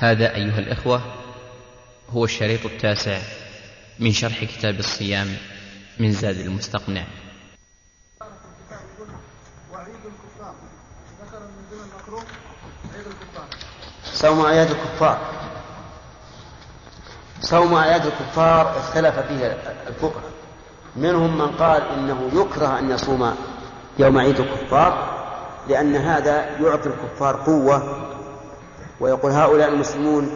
هذا أيها الإخوة هو الشريط التاسع من شرح كتاب الصيام من زاد المستقنع. صوم أعياد الكفار. صوم أعياد الكفار اختلف فيه الفقهاء. منهم من قال إنه يكره أن يصوم يوم عيد الكفار لأن هذا يعطي الكفار قوة ويقول هؤلاء المسلمون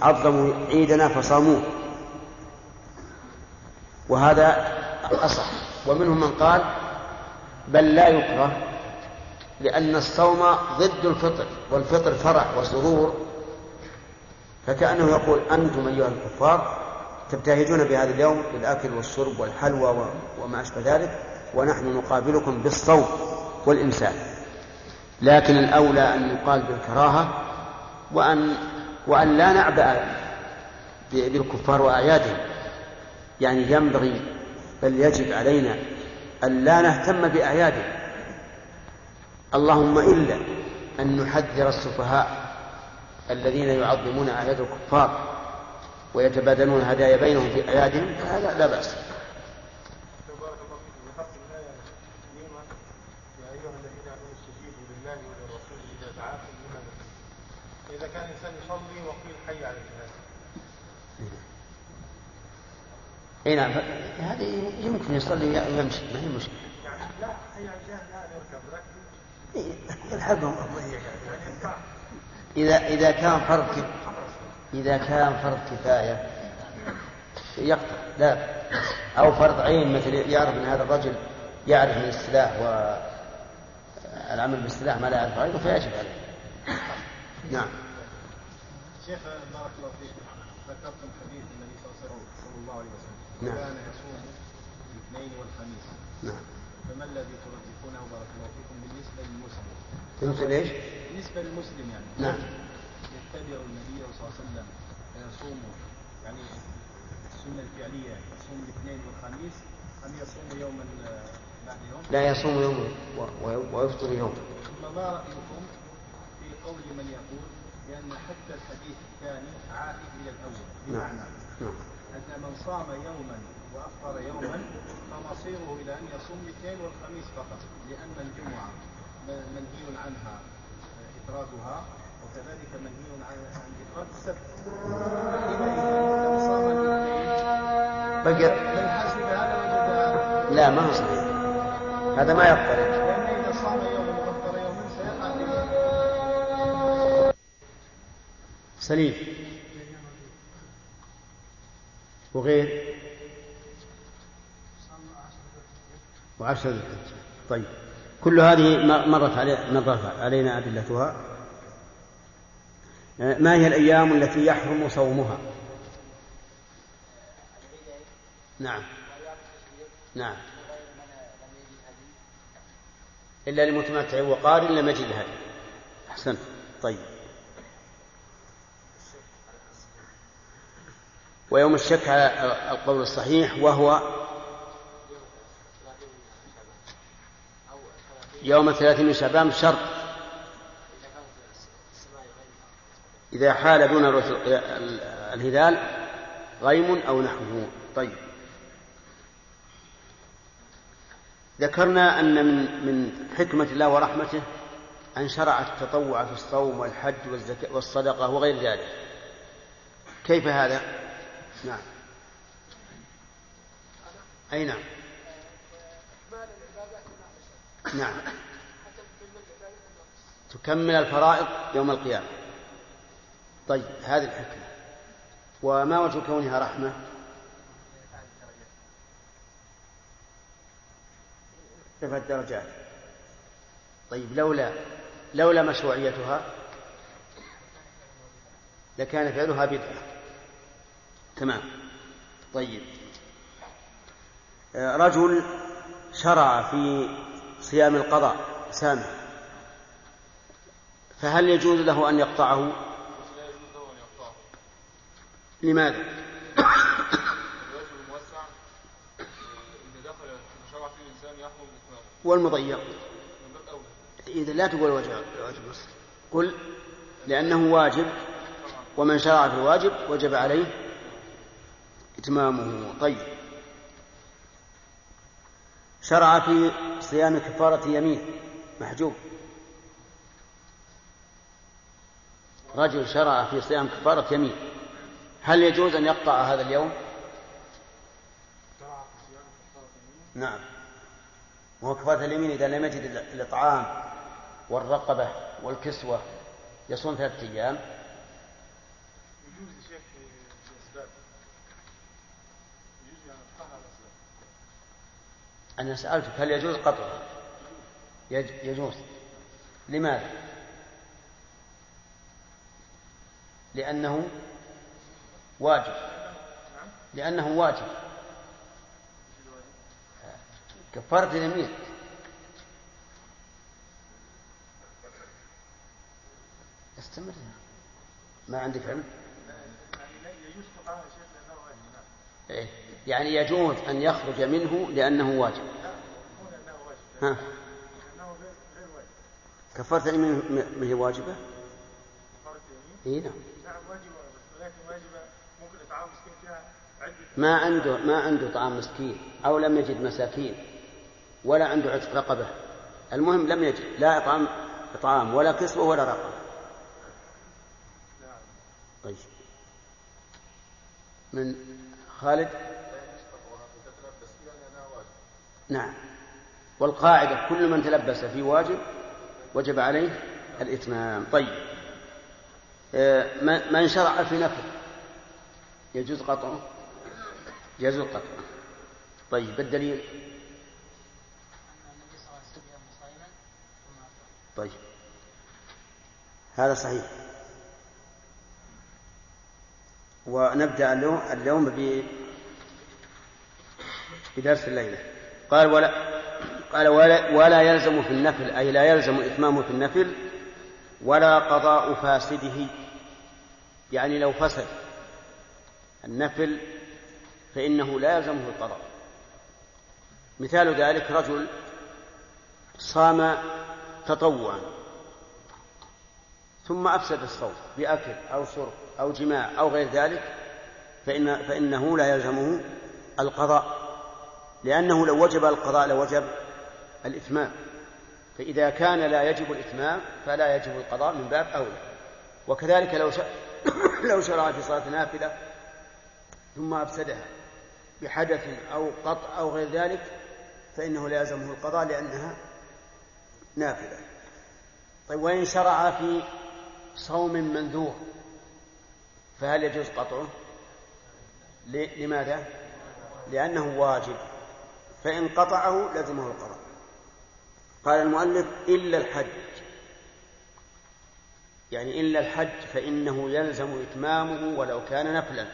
عظموا عيدنا فصاموه. وهذا الأصح. ومنهم من قال بل لا يكره لأن الصوم ضد الفطر والفطر فرح وسرور. فكأنه يقول أنتم أيها الكفار تبتهجون بهذا اليوم بالأكل والشرب والحلوى وما أشبه ذلك ونحن نقابلكم بالصوم والإمساك لكن الأولى أن يقال بالكراهة وأن وأن لا نعبأ بالكفار وأعيادهم. يعني ينبغي بل يجب علينا أن لا نهتم بأعيادهم. اللهم إلا أن نحذر السفهاء الذين يعظمون أعياد الكفار ويتبادلون هدايا بينهم في أعيادهم فهذا لا بأس إذا كان الإنسان يصلي وقيل حي على الجهاد إي نعم هذا يمكن يصلي ويمشي ما هي مشكلة. يعني لا على الجهاد لا يركب لكن يلحقهم إذا إذا كان فرض إذا كان فرض كفاية يقطع لا. أو فرض عين مثل يعرف أن هذا الرجل يعرف من السلاح والعمل بالسلاح ما لا يعرف غيره فيجب عليه. نعم. شيخ بارك الله فيك. ذكرتم حديث النبي صلى الله عليه وسلم. نعم. كان يصوم الاثنين والخميس نعم فما الذي ترجحونه بارك الله فيكم بالنسبة للمسلم؟ بالنسبة ليش؟ بالنسبة للمسلم يعني نعم يتبع النبي صلى الله عليه وسلم فيصوم يعني السنة الفعلية يصوم الاثنين والخميس أم يصوم يوما بعد يوم؟ لا يصوم يوم ويفطر يوم ثم ما رايكم في قول من يقول بأن حتى الحديث الثاني عائد إلى الأول بمعنى نعم أن من صام يوما وأفطر يوما فمصيره إلى أن يصوم الاثنين والخميس فقط لأن الجمعة منهي عنها إفرادها وكذلك منهي عن إفراد السبت. لو صام بقي هل حسب هذا وجد لا ما هو صحيح. هذا ما يقترب لأن إذا صام يوما وأفطر يوما سيقع سليم. وغير؟ وعشر ذي الحجة طيب. كل هذه مرت علي مرت علينا أدلتها. ما هي الأيام التي يحرم صومها؟ نعم. نعم. إلا لمتمتع وقارن لم يجد هذه أحسنت. طيب. ويوم الشك على القول الصحيح وهو يوم الثلاثين من شعبان شرط إذا حال دون الهلال غيم أو نحوه. طيب. ذكرنا أن من من حكمة الله ورحمته أن شرع التطوع في الصوم والحج والزكاة والصدقة وغير ذلك. كيف هذا؟ نعم. أي نعم. نعم. تكمل الفرائض يوم القيامة. طيب هذه الحكمة. وما وجه كونها رحمة؟ رفع الدرجات؟ طيب لولا لولا مشروعيتها لكان فعلها بدعة. تمام. طيب. آه، رجل شرع في صيام القضاء سامع فهل يجوز له أن يقطعه؟ لماذا؟ والمضيق. إذا لا تقول واجب قل لأنه واجب ومن شرع في الواجب وجب عليه إتمامه طيب. شرع في صيام كفارة يمين. محجوب. رجل شرع في صيام كفارة يمين. هل يجوز أن يقطع هذا اليوم؟ نعم. وهو كفارة اليمين إذا لم يجد الإطعام والرقبة والكسوة يصوم ثلاثة أيام يجوز يا شيخ الأسباب يجوز يعني قهر الأسباب أنا سألتك هل يجوز قطعه؟ يج- يجوز لماذا؟ لأنه واجب لأنه واجب كفارة اليمين استمر ما عندك علم؟ يعني يجوز قطعها شيخ لأنه واجب إيه. يعني يجوز أن يخرج منه لأنه واجب. ها؟ لأنه غير غير واجب كفارة اليمين م- ما هي واجبة؟ كفارة اليمين إي نعم. ما عنده ما عنده طعام مسكين أو لم يجد مساكين ولا عنده عتق رقبة. المهم لم يجد لا إطعام إطعام ولا كسوة ولا رقبة. طيب. من خالد؟ نعم. والقاعدة كل من تلبس في واجب وجب عليه الإتمام. طيب. آه، من- شرع في نفل يجوز قطعه؟ يجوز قطعه. طيب الدليل طيب. هذا صحيح. ونبدأ اليوم, بدرس الليلة. قال ولا قال ولا, ولا يلزم في النفل أي لا يلزم إتمامه في النفل ولا قضاء فاسده. يعني لو فسد النفل فإنه لا يلزمه القضاء. مثال ذلك رجل صام تطوعا ثم أفسد الصوم بأكل أو شرب أو جماع أو غير ذلك فإن فإنه لا يلزمه القضاء. لأنه لو وجب القضاء لوجب الإتمام. فإذا كان لا يجب الإتمام فلا يجب القضاء من باب أولى. وكذلك لو. لو شرع في صلاة نافلة ثم أفسدها بحدث أو قطع أو غير ذلك فإنه لا يلزمه القضاء لأنها نافلة. طيب وإن شرع في صوم منذور فهل يجوز قطعه؟ لماذا؟ لأنه واجب. فإن قطعه لزمه القضاء قال المؤلف إلا الحج. يعني إلا الحج فإنه يلزم إتمامه ولو كان نفلا.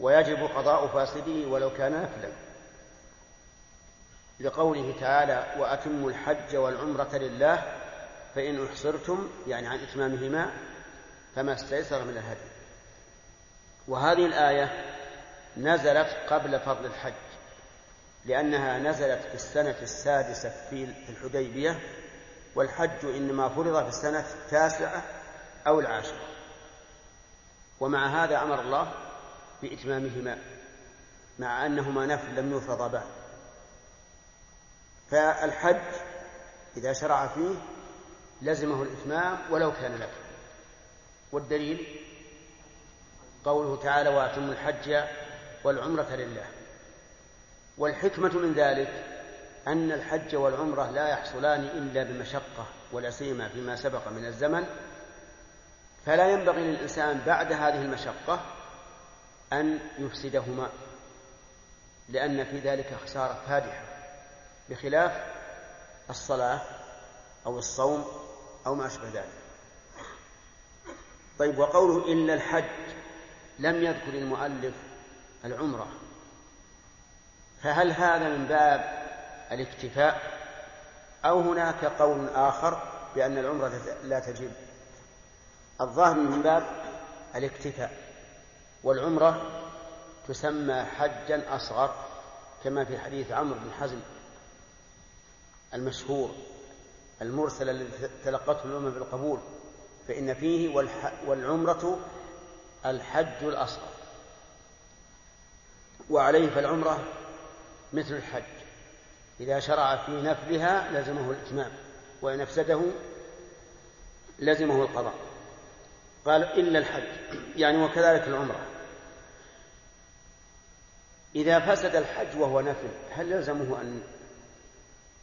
ويجب قضاء فاسده ولو كان نفلا. لقوله تعالى وأتموا الحج والعمرة لله فإن أحصرتم يعني عن إتمامهما فما استيسر من الهدي. وهذه الآية نزلت قبل فضل الحج. لأنها نزلت في السنة السادسة في الحديبية والحج إنما فرض في السنة التاسعة أو العاشرة. ومع هذا أمر الله بإتمامهما مع أنهما نفل لم يفرضا بعد. فالحج إذا شرع فيه لزمه الإتمام ولو كان نفل والدليل قوله تعالى وأتموا الحج والعمرة لله والحكمة من ذلك أن الحج والعمرة لا يحصلان إلا بمشقة ولا سيما فيما سبق من الزمن. فلا ينبغي للإنسان بعد هذه المشقة أن يفسدهما لأن في ذلك خسارة فادحة بخلاف الصلاة أو الصوم أو ما أشبه ذلك. طيب وقوله إلا الحج لم يذكر المؤلف العمرة فهل هذا من باب الاكتفاء؟ أو هناك قول آخر بأن العمرة لا تجب؟ الظاهر من باب الاكتفاء والعمرة تسمى حجا أصغر كما في حديث عمرو بن حزم المشهور المرسل الذي تلقته الأمة بالقبول فإن فيه والعمرة الحج الأصغر. وعليه فالعمرة مثل الحج. إذا شرع في نفلها لزمه الإتمام وإن أفسده لزمه القضاء. قال إلا الحج يعني وكذلك العمرة. إذا فسد الحج وهو نفل هل يلزمه أن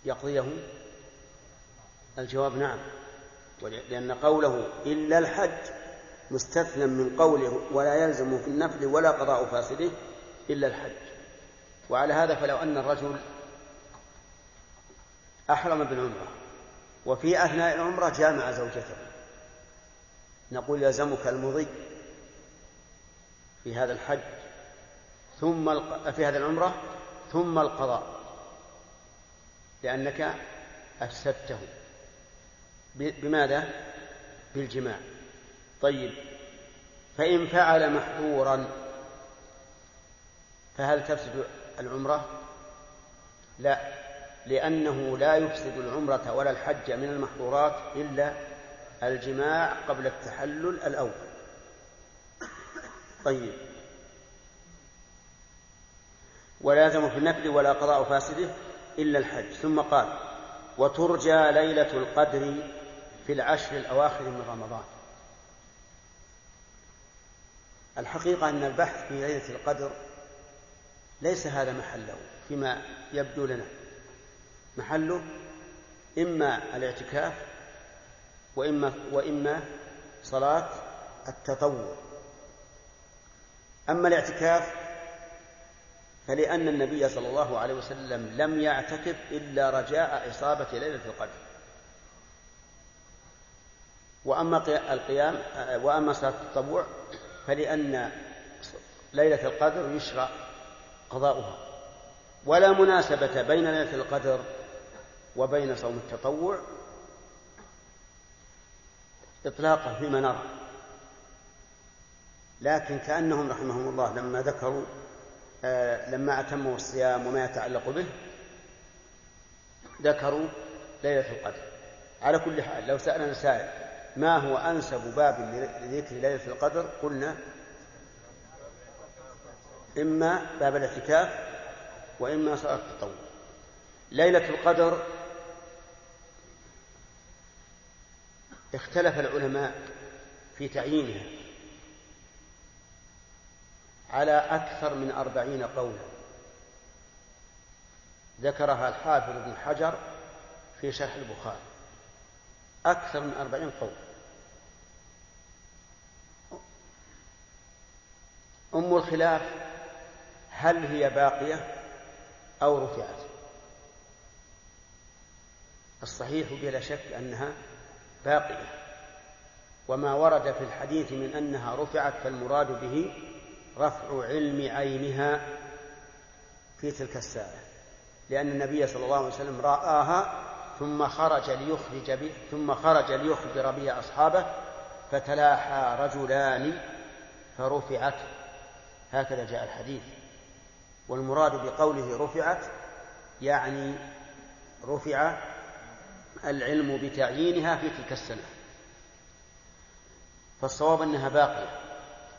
يقضيه؟ الجواب نعم. لأن قوله إلا الحج مستثنى من قوله ولا يلزم في النفل ولا قضاء فاسده إلا الحج. وعلى هذا فلو أن الرجل أحرم بالعمرة وفي أثناء العمرة جامع زوجته. نقول يلزمك المضي في هذا الحج ثم في هذه العمرة ثم القضاء لأنك أفسدته. بماذا؟ بالجماع. طيب فإن فعل محظورا فهل تفسد العمرة؟ لا لأنه لا يفسد العمرة ولا الحج من المحظورات إلا الجماع قبل التحلل الأول. طيب. ولا يلزم في النفل ولا قضاء فاسده إلا الحج. ثم قال وترجى ليلة القدر في العشر الأواخر من رمضان. الحقيقة أن البحث في ليلة القدر ليس هذا محله فيما يبدو لنا. محله إما الاعتكاف وإما وإما صلاة التطوع. أما الاعتكاف فلأن النبي صلى الله عليه وسلم لم يعتكف إلا رجاء إصابة ليلة القدر. وأما القيام وأما صلاة التطوع فلأن ليلة القدر يشرع قضاؤها. ولا مناسبة بين ليلة القدر وبين صوم التطوع إطلاقا فيما نرى لكن كأنهم رحمهم الله لما ذكروا آه لما أتموا الصيام وما يتعلق به ذكروا ليلة القدر. على كل حال لو سألنا سائل ما هو أنسب باب لذكر ليلة القدر؟ قلنا إما باب الاعتكاف وإما صلاة التطوع. ليلة القدر اختلف العلماء في تعيينها على أكثر من أربعين قولا. ذكرها الحافظ ابن حجر في شرح البخاري. أكثر من أربعين قول. أم الخلاف هل هي باقية أو رفعت؟ الصحيح بلا شك أنها باقية. وما ورد في الحديث من أنها رفعت فالمراد به رفع علم عينها في تلك الساعة لأن النبي صلى الله عليه وسلم رآها ثم خرج ليخرج به ثم خرج ليخبر بها أصحابه فتلاحى رجلان فرفعت. هكذا جاء الحديث. والمراد بقوله رفعت يعني رفع العلم بتعيينها في تلك السنة. فالصواب أنها باقية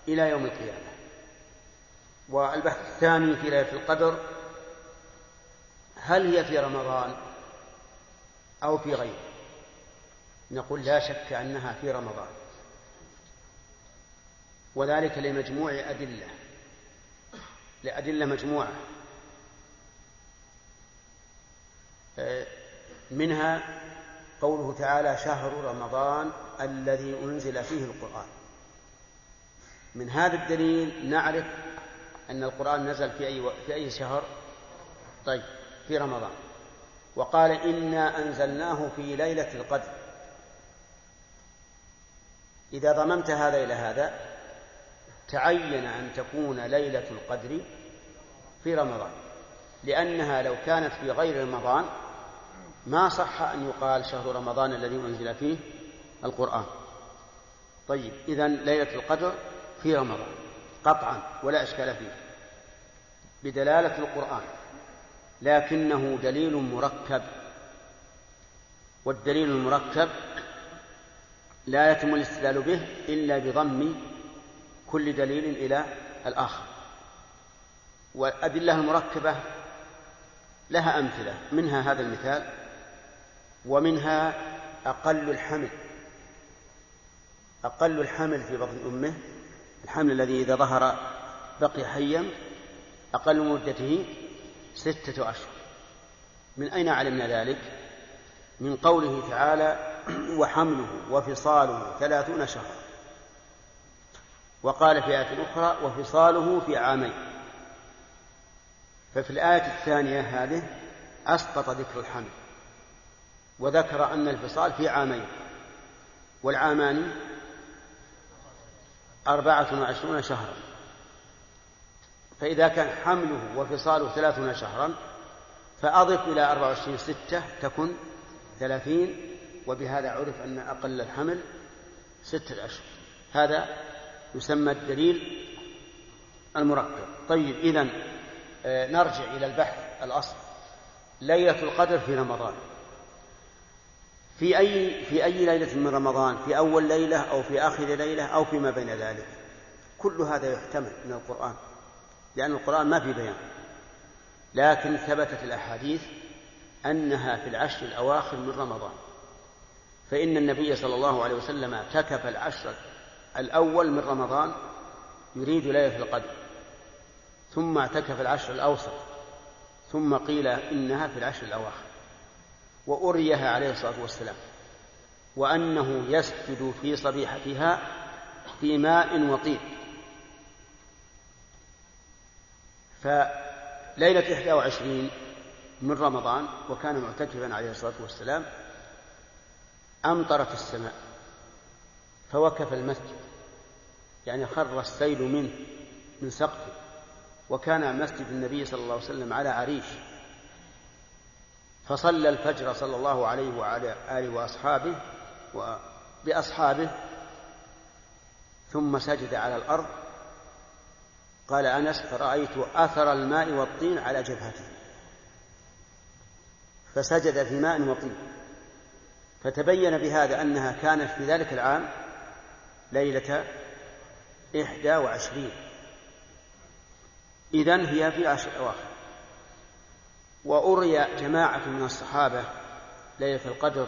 إلى يوم القيامة. والبحث الثاني في ليلة القدر هل هي في رمضان أو في غيره؟ نقول لا شك أنها في رمضان. وذلك لمجموع أدلة. لأدلة مجموعة. منها قوله تعالى شهر رمضان الذي أنزل فيه القرآن. من هذا الدليل نعرف أن القرآن نزل في أي في أي شهر؟ طيب في رمضان. وقال إنا أنزلناه في ليلة القدر. إذا ضممت هذا إلى هذا تعين أن تكون ليلة القدر في رمضان لأنها لو كانت في غير رمضان ما صح أن يقال شهر رمضان الذي أنزل فيه القرآن. طيب إذا ليلة القدر في رمضان قطعا ولا إشكال فيه بدلالة القرآن لكنه دليل مركب. والدليل المركب لا يتم الاستدلال به إلا بضم كل دليل إلى الآخر. والأدلة المركبة لها أمثلة منها هذا المثال ومنها أقل الحمل. أقل الحمل في بطن أمه الحمل الذي إذا ظهر بقي حيا أقل مدته ستة أشهر. من أين علمنا ذلك؟ من قوله تعالى وحمله وفصاله ثلاثون شهرا. وقال في آية أخرى وفصاله في عامين. ففي الآية الثانية هذه أسقط ذكر الحمل وذكر أن الفصال في عامين. والعامان أربعة وعشرون شهرا. فإذا كان حمله وفصاله ثلاثون شهرا فأضف إلى أربعة وعشرين ستة تكن ثلاثين وبهذا عرف أن أقل الحمل ستة أشهر هذا يسمى الدليل المركب. طيب إذا آه، نرجع إلى البحث الأصل. ليلة القدر في رمضان. في أي في أي ليلة من رمضان؟ في أول ليلة أو في آخر ليلة أو فيما بين ذلك؟ كل هذا يحتمل من القرآن لأن القرآن ما في بيان. لكن ثبتت الأحاديث أنها في العشر الأواخر من رمضان. فإن النبي صلى الله عليه وسلم اعتكف العشر الأول من رمضان يريد ليلة القدر ثم اعتكف العشر الأوسط ثم قيل إنها في العشر الأواخر وأريها عليه الصلاة والسلام وأنه يسجد في صبيحتها في ماء وطين. فليلة إحدى وعشرين من رمضان وكان معتكفا عليه الصلاة والسلام أمطرت السماء فوكف المسجد. يعني خر السيل منه من سقفه. وكان مسجد النبي صلى الله عليه وسلم على عريش. فصلى الفجر صلى الله عليه وعلى آله وأصحابه وبأصحابه ثم سجد على الأرض. قال أنس فرأيت أثر الماء والطين على جبهته. فسجد في ماء وطين. فتبين بهذا أنها كانت في ذلك العام ليلة إحدى وعشرين. إذن هي في عشر أواخر. وأري جماعة من الصحابة ليلة القدر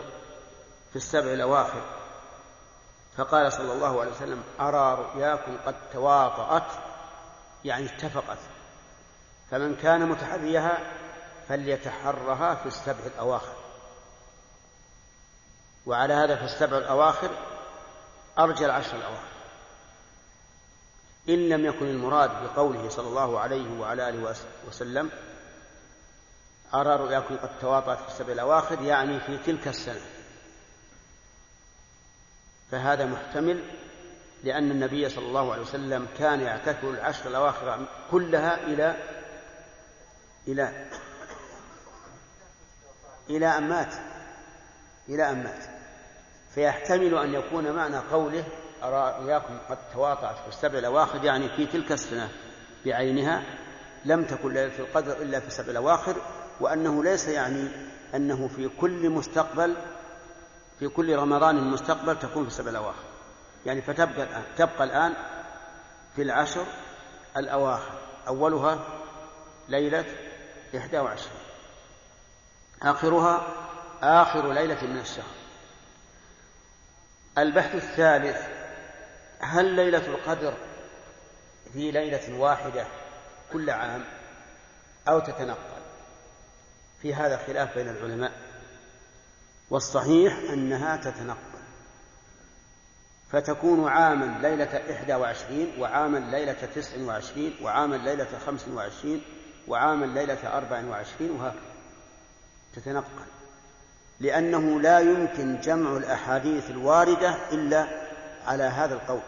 في السبع الأواخر. فقال صلى الله عليه وسلم أرى رؤياكم قد تواطأت يعني اتفقت. فمن كان متحريها فليتحرها في السبع الأواخر. وعلى هذا في السبع الأواخر أرجى العشر الأواخر. إن لم يكن المراد بقوله صلى الله عليه وعلى آله وسلم أرى رؤياكم قد تواطأت في السبع الأواخر يعني في تلك السنة. فهذا محتمل لأن النبي صلى الله عليه وسلم كان يعتكف العشر الأواخر كلها إلى إلى إلى أن مات. إلى أن مات. فيحتمل أن يكون معنى قوله أرى رؤياكم قد تواطأت في السبع الأواخر يعني في تلك السنة بعينها لم تكن ليلة القدر إلا في السبع الأواخر وأنه ليس يعني أنه في كل مستقبل في كل رمضان مستقبل تكون في السبع الأواخر. يعني فتبقى الآن تبقى الآن في العشر الأواخر. أولها ليلة إحدى وعشرين. آخرها آخر ليلة من الشهر. البحث الثالث هل ليلة القدر في ليلة واحدة كل عام أو تتنقل؟ في هذا خلاف بين العلماء والصحيح أنها تتنقل. فتكون عاما ليلة إحدى وعشرين وعاما ليلة تسع وعشرين وعاما ليلة خمس وعشرين وعاما ليلة أربع وعشرين وهكذا. تتنقل. لأنه لا يمكن جمع الأحاديث الواردة إلا على هذا القول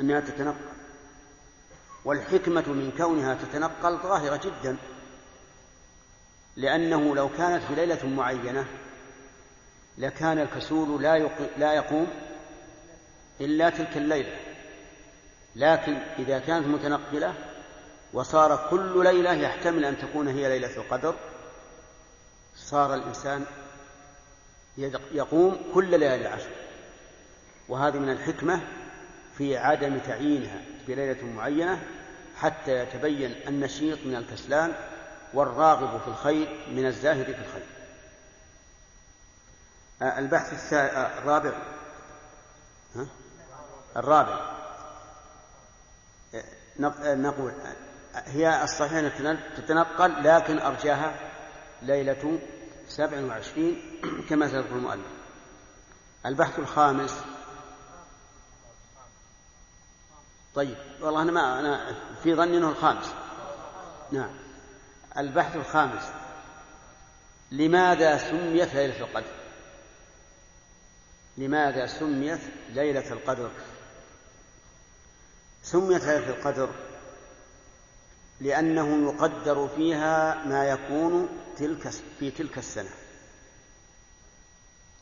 أنها تتنقل. والحكمة من كونها تتنقل ظاهرة جدا لأنه لو كانت في ليلة معينة لكان الكسول لا لا يقوم إلا تلك الليلة. لكن إذا كانت متنقلة وصار كل ليلة يحتمل أن تكون هي ليلة القدر صار الإنسان يقوم كل ليالي العشر وهذه من الحكمة في عدم تعيينها بليلة معينة حتى يتبين النشيط من الكسلان والراغب في الخير من الزاهد في الخير. آه، البحث آه، الرابع. ها؟ الرابع. آه، نقول هي الصحيحة تتنقل لكن أرجاها ليلة سبع وعشرين كما سيذكر المؤلف. البحث الخامس. طيب والله أنا ما أنا في ظني أنه الخامس. نعم. البحث الخامس. لماذا سميت ليلة القدر؟ لماذا سميت ليلة القدر؟ سميت ليلة القدر لأنه يقدر فيها ما يكون تلك في تلك السنة.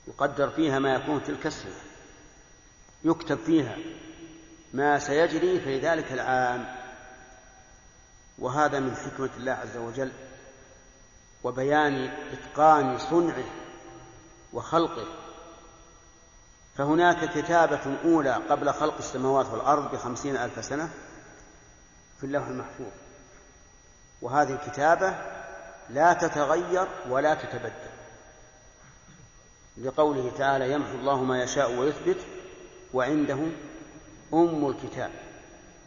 يقدر فيها ما يكون تلك السنة. يكتب فيها. ما سيجري في ذلك العام. وهذا من حكمة الله عز وجل وبيان إتقان صنعه وخلقه. فهناك كتابة أولى قبل خلق السماوات والأرض بخمسين ألف سنة في اللوح المحفوظ. وهذه الكتابة لا تتغير ولا تتبدل. لقوله تعالى يمحو الله ما يشاء ويثبت وعنده أم الكتاب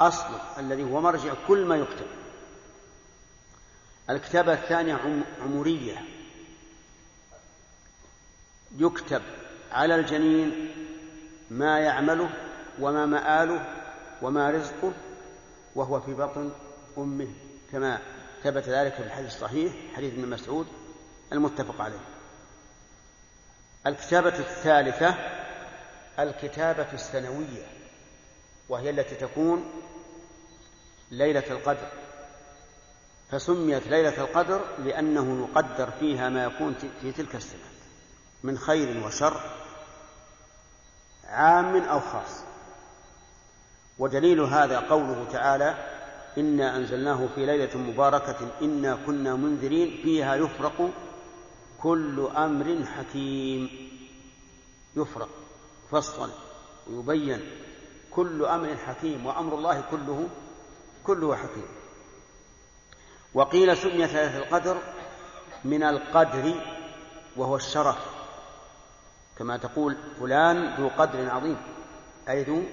أصل الذي هو مرجع كل ما يكتب. الكتابة الثانية عمرية. يكتب على الجنين ما يعمله وما مآله وما رزقه وهو في بطن أمه كما ثبت ذلك في الحديث الصحيح حديث ابن مسعود المتفق عليه. الكتابة الثالثة الكتابة السنوية. وهي التي تكون ليلة القدر. فسميت ليلة القدر لأنه يقدر فيها ما يكون في تلك السنة من خير وشر عام أو خاص. ودليل هذا قوله تعالى إنا أنزلناه في ليلة مباركة إنا كنا منذرين فيها يفرق كل أمر حكيم. يفرق فصل ويبين. كل أمر حكيم وأمر الله كله كله حكيم. وقيل سميت ليلة القدر من القدر وهو الشرف. كما تقول فلان ذو قدر عظيم أي ذو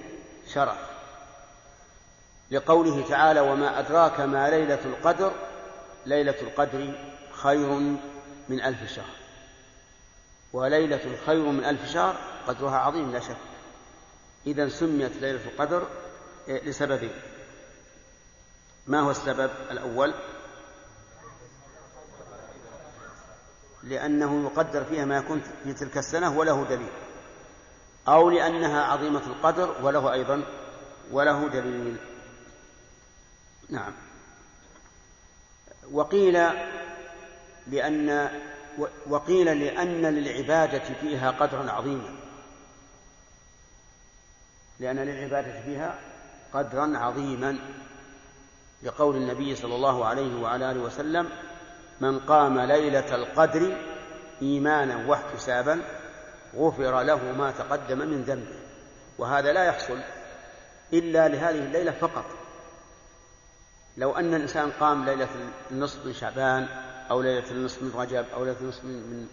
شرف. لقوله تعالى وما أدراك ما ليلة القدر ليلة القدر خير من ألف شهر. وليلة خير من ألف شهر قدرها عظيم لا شك. إذا سميت ليلة القدر لسببين ما هو السبب الأول؟ لأنه يقدر فيها ما يكون في تلك السنة وله دليل. أو لأنها عظيمة القدر وله أيضا وله دليل. نعم. وقيل لأن وقيل لأن للعبادة فيها قدرا عظيما لأن للعبادة فيها قدرا عظيما. لقول النبي صلى الله عليه وعلى آله وسلم من قام ليلة القدر إيمانا واحتسابا غفر له ما تقدم من ذنبه. وهذا لا يحصل إلا لهذه الليلة فقط. لو أن الإنسان قام ليلة النصف من شعبان أو ليلة النصف من رجب أو ليلة النصف من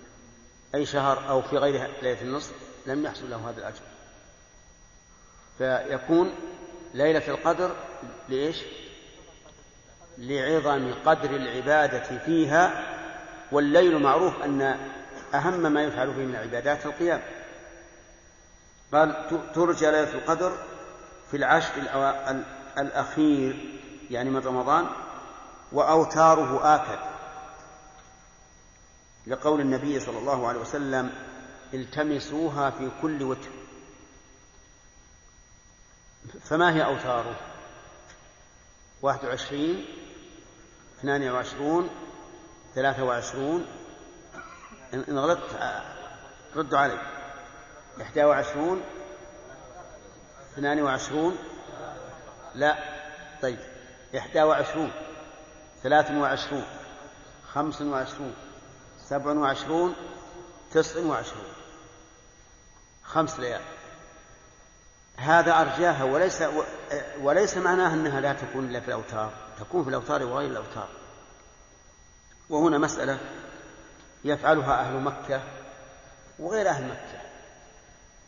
أي شهر أو في غير ليلة النصف لم يحصل له هذا الأجر. فيكون ليلة القدر لإيش؟ لعظم قدر العبادة فيها والليل معروف أن أهم ما يفعل فيه من العبادات القيام. قال ترجى ليلة القدر في العشر الأخير يعني من رمضان وأوتاره آكد. لقول النبي صلى الله عليه وسلم التمسوها في كل وتر. فما هي أوتاره؟ واحد وعشرين اثنان وعشرون ثلاثة وعشرون. إن غلطت ردوا علي. إحدى وعشرون اثنان وعشرون. لا طيب. إحدى وعشرون ثلاث وعشرون خمس وعشرون سبع وعشرون تسع وعشرون. خمس ليال. هذا أرجاها وليس وليس معناه أنها لا تكون إلا في الأوتار. تكون في الأوتار وغير الأوتار. وهنا مسألة يفعلها أهل مكة وغير أهل مكة.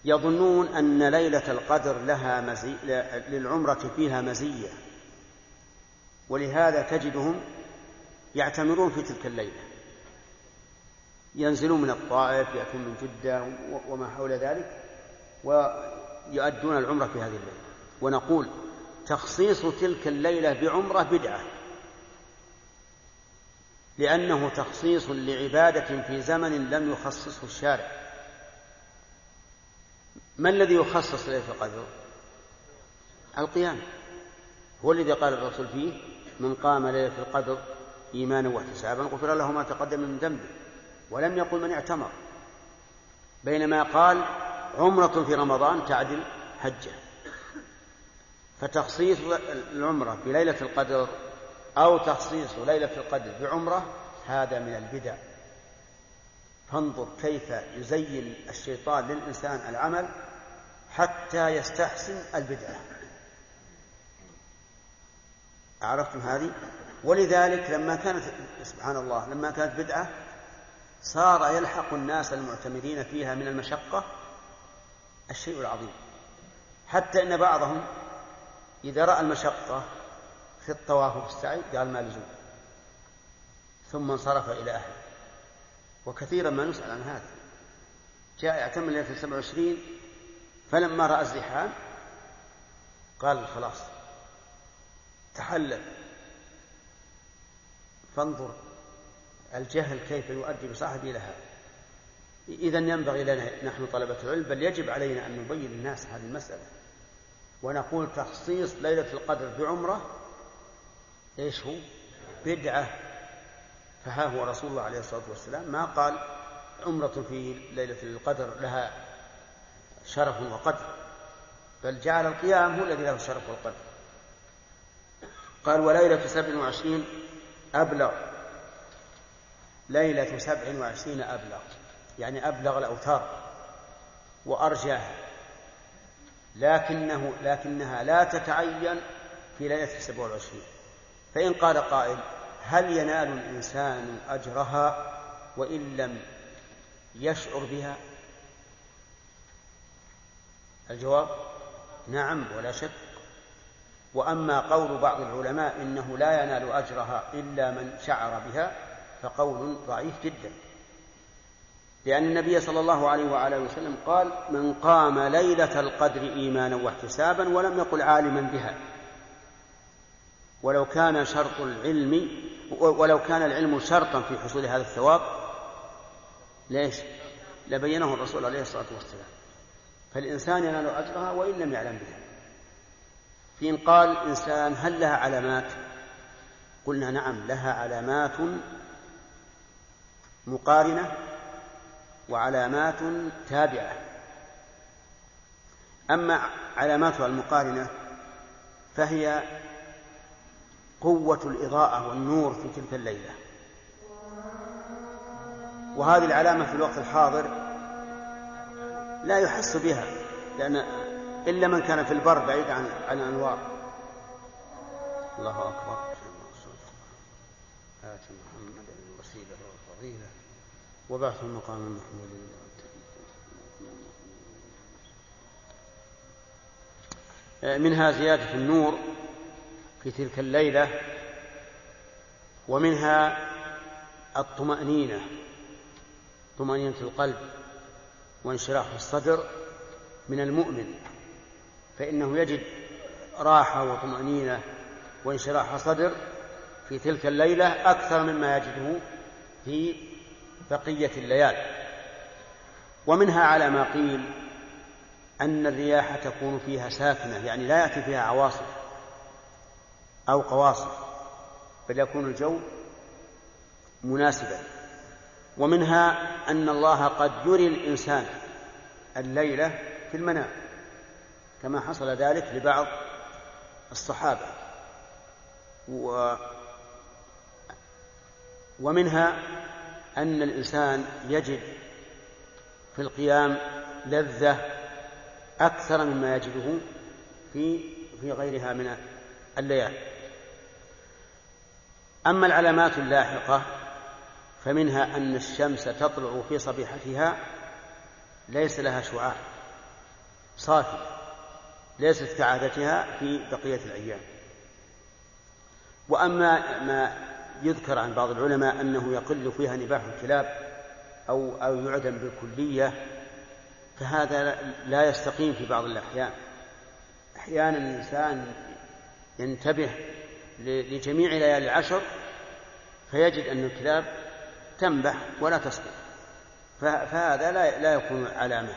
يظنون أن ليلة القدر لها مزي... للعمرة فيها مزية. ولهذا تجدهم يعتمرون في تلك الليلة. ينزلون من الطائف يأتون من جدة وما حول ذلك. ويؤدون العمرة في هذه الليلة. ونقول تخصيص تلك الليلة بعمرة بدعة. لأنه تخصيص لعبادة في زمن لم يخصصه الشارع. ما الذي يخصص ليلة القدر؟ القيام. هو الذي قال الرسول فيه من قام ليلة القدر إيمانا واحتسابا غفر له ما تقدم من ذنبه ولم يقل من اعتمر. بينما قال عمرة في رمضان تعدل حجة. فتخصيص العمرة بليلة القدر أو تخصيص ليلة القدر بعمرة هذا من البدع. فانظر كيف يزين الشيطان للإنسان العمل حتى يستحسن البدعة. عرفتم هذه؟ ولذلك لما كانت سبحان الله لما كانت بدعة صار يلحق الناس المعتمدين فيها من المشقة الشيء العظيم. حتى إن بعضهم إذا رأى المشقة في الطواف وفي السعي قال ما لزوم. ثم انصرف إلى أهله. وكثيرا ما نسأل عن هذا. جاء ليلة السبع وعشرين فلما رأى الزحام قال خلاص تحلل. فانظر الجهل كيف يؤدي بصاحبه إلى هذا. إذا ينبغي لنا نحن طلبة العلم بل يجب علينا أن نبين للناس هذه المسألة. ونقول تخصيص ليلة القدر بعمرة إيش هو؟ بدعة. فها هو رسول الله عليه الصلاة والسلام ما قال عمرة في ليلة القدر لها شرف وقدر بل جعل القيام هو الذي له الشرف والقدر قال وليلة سبع وعشرين أبلغ. ليلة سبع وعشرين أبلغ. يعني أبلغ الأوتار وأرجاها لكنه لكنها لا تتعين في ليلة السبع والعشرين. فإن قال قائل هل ينال الإنسان أجرها وإن لم يشعر بها؟ الجواب نعم ولا شك. وأما قول بعض العلماء إنه لا ينال أجرها إلا من شعر بها فقول ضعيف جدا. لأن النبي صلى الله عليه وعلى وسلم قال من قام ليلة القدر إيمانا واحتسابا ولم يقل عالما بها. ولو كان شرط العلم ولو كان العلم شرطا في حصول هذا الثواب ليش؟ لبينه الرسول عليه الصلاة والسلام. فالإنسان ينال أجرها وإن لم يعلم بها. فإن قال إنسان هل لها علامات؟ قلنا نعم لها علامات مقارنة وعلامات تابعة. أما علاماتها المقارنة فهي قوة الإضاءة والنور في تلك الليلة. وهذه العلامة في الوقت الحاضر لا يحس بها لأن إلا من كان في البر بعيد عن عن الأنوار. الله أكبر. والفضيلة وبعث المقام المحمود. منها زيادة النور في تلك الليلة ومنها الطمأنينة طمأنينة القلب وانشراح الصدر من المؤمن فإنه يجد راحة وطمأنينة وانشراح صدر في تلك الليلة أكثر مما يجده في بقية الليال. ومنها على ما قيل أن الرياح تكون فيها ساكنة يعني لا يأتي فيها عواصف أو قواصف بل يكون الجو مناسبا. ومنها أن الله قد يري الإنسان الليلة في المنام كما حصل ذلك لبعض الصحابة. و ومنها أن الإنسان يجد في القيام لذة أكثر مما يجده في في غيرها من الليالي أما العلامات اللاحقة فمنها أن الشمس تطلع في صبيحتها ليس لها شعاع صافي ليست كعادتها في بقية الأيام. وأما ما يذكر عن بعض العلماء أنه يقل فيها نباح الكلاب أو أو يعدم بالكلية فهذا لا يستقيم في بعض الأحيان. أحيانا الإنسان ينتبه لجميع ليالي العشر فيجد أن الكلاب تنبح ولا تسقط. فهذا لا لا يكون علامة.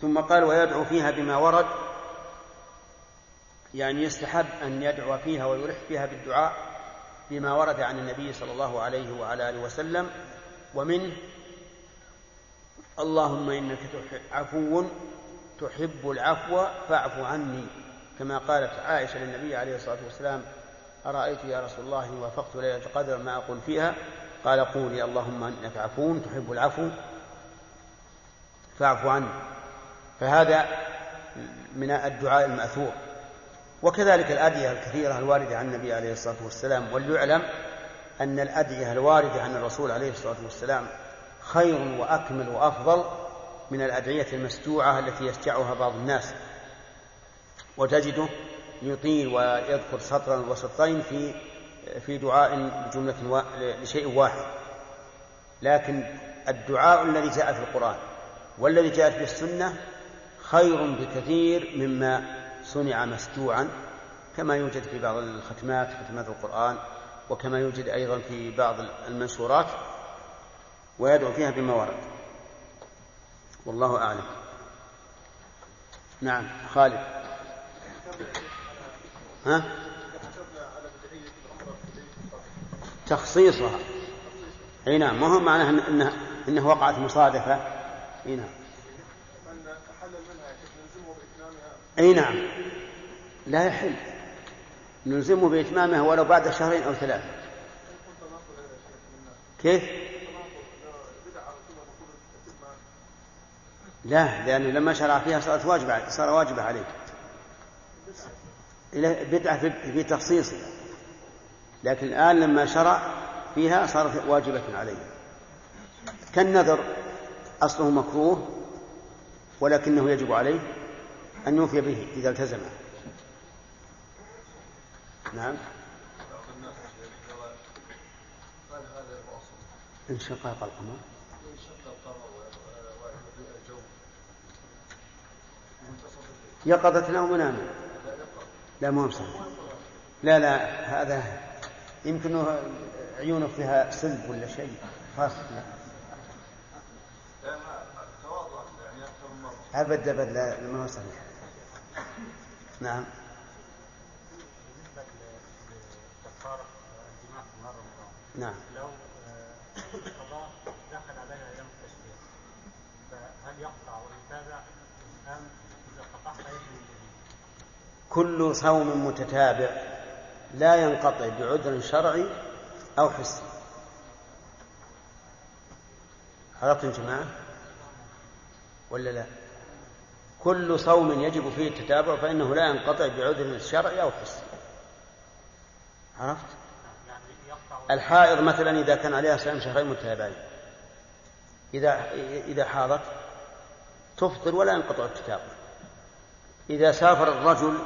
ثم قال ويدعو فيها بما ورد. يعني يستحب أن يدعو فيها ويلح فيها بالدعاء بما ورد عن النبي صلى الله عليه وعلى آله وسلم ومنه اللهم إنك عفو تحب العفو فاعف عني كما قالت عائشة للنبي عليه الصلاة والسلام أرأيت يا رسول الله وافقت ليلة القدر ما أقول فيها؟ قال قولي اللهم إنك عفو تحب العفو فاعف عني. فهذا من الدعاء المأثور. وكذلك الأدعية الكثيرة الواردة عن النبي عليه الصلاة والسلام وليعلم أن الأدعية الواردة عن الرسول عليه الصلاة والسلام خير وأكمل وأفضل من الأدعية المسجوعة التي يسجعها بعض الناس. وتجده يطيل ويذكر سطرا وسطرين في في دعاء بجملة لشيء واحد. لكن الدعاء الذي جاء في القرآن والذي جاء في السنة خير بكثير مما صنع مسجوعا كما يوجد في بعض الختمات ختمات القرآن وكما يوجد أيضا في بعض المنشورات ويدعو فيها بما ورد والله أعلم. نعم خالد. ها؟ تخصيصها. إي نعم ما هو معناه انه انه وقعت مصادفة؟ إي نعم. أي نعم. لا يحل. نلزمه بإتمامه ولو بعد شهرين أو ثلاثة. كيف؟ لا لأنه لما شرع فيها صارت واجبة صار واجبة عليه بدعة في تخصيصها لكن الآن لما شرع فيها صارت واجبة عليه. كالنذر أصله مكروه ولكنه يجب عليه. أن يوفي به إذا التزمه نعم. انشقاق القمر. يقظة أو مناما لا مو صحيح لا لا هذا يمكن عيونه فيها سلب ولا شيء. خاص لا. أبد أبد لا ما هو صحيح. نعم. نعم. لو القضاء دخل عليها أيام التشريق فهل يقطع ويتابع ام اذا قطعت يجب كل صوم متتابع لا ينقطع بعذر شرعي أو حسي. عرفتم جماعة؟ ولا لا؟ كل صوم يجب فيه التتابع فإنه لا ينقطع بعذر شرعي أو حسي عرفت؟ الحائض مثلا إذا كان عليها صيام شهرين متتابعين. إذا إذا حاضت تفطر ولا ينقطع التتابع. إذا سافر الرجل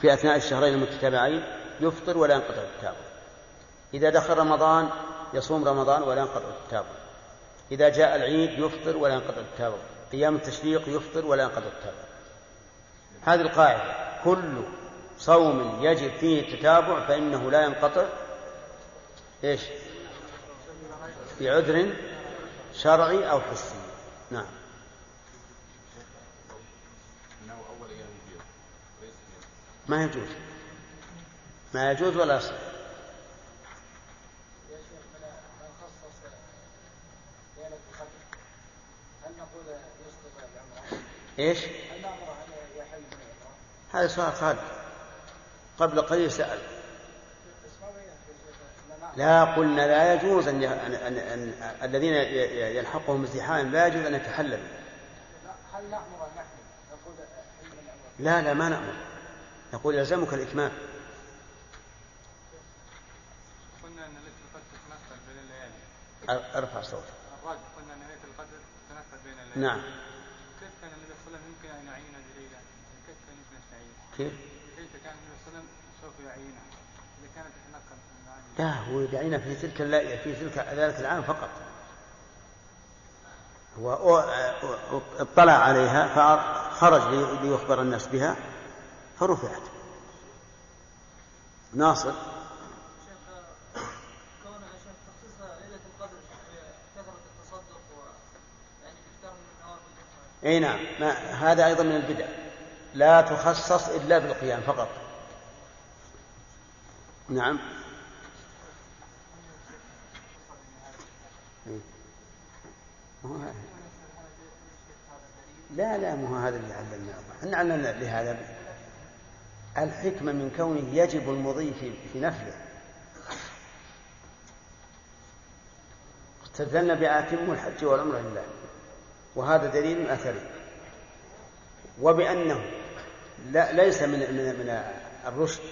في أثناء الشهرين المتتابعين يفطر ولا ينقطع التتابع. إذا دخل رمضان يصوم رمضان ولا ينقطع التتابع. إذا جاء العيد يفطر ولا ينقطع التتابع. أيام التشريق يفطر ولا ينقطع التتابع هذه القاعدة. كل صوم يجب فيه التتابع فإنه لا ينقطع. إيش؟ بعذر شرعي أو حسي. نعم. ما يجوز. ما يجوز ولا يصح. إيش؟ هذا سؤال خالد قبل قليل سأل. لا قلنا لا يجوز أن, أن, أن, أن الذين يلحقهم ازدحام لا يجوز أن يتحللوا لا لا ما نأمر. نقول يلزمك الإتمام. قلنا أن ليلة القدر تتنفذ بين الليالي. أرفع صوتك. الراجح قلنا أن ليلة القدر تتنفذ بين الليالي. نعم. كيف كان النبي صلى الله عليه وسلم يمكن أن يعين الليلة؟ كيف كان يمكن أن يعين؟ كيف؟ كيف كان النبي صلى الله عليه وسلم سوف يعينها؟ إذا كانت تتنقل لا هو يدعينا في تلك في تلك ذلك العام فقط هو اطلع عليها فخرج لي- ليخبر الناس بها فرفعت ناصر شيخ كونها شيخ تخصيصها ليلة القدر كثرة التصدق و يعني كثر من النوافل اي نعم. ما هذا أيضا من البدع. لا تخصص إلا بالقيام فقط. نعم. لا لا مو هذا اللي علمنا إحنا علمنا لهذا. الحكمة من كونه يجب المضي في, في نفله. استدلنا بأتم الحج والعمرة لله. وهذا دليل من أثره وبأنه لا ليس من من من الرشد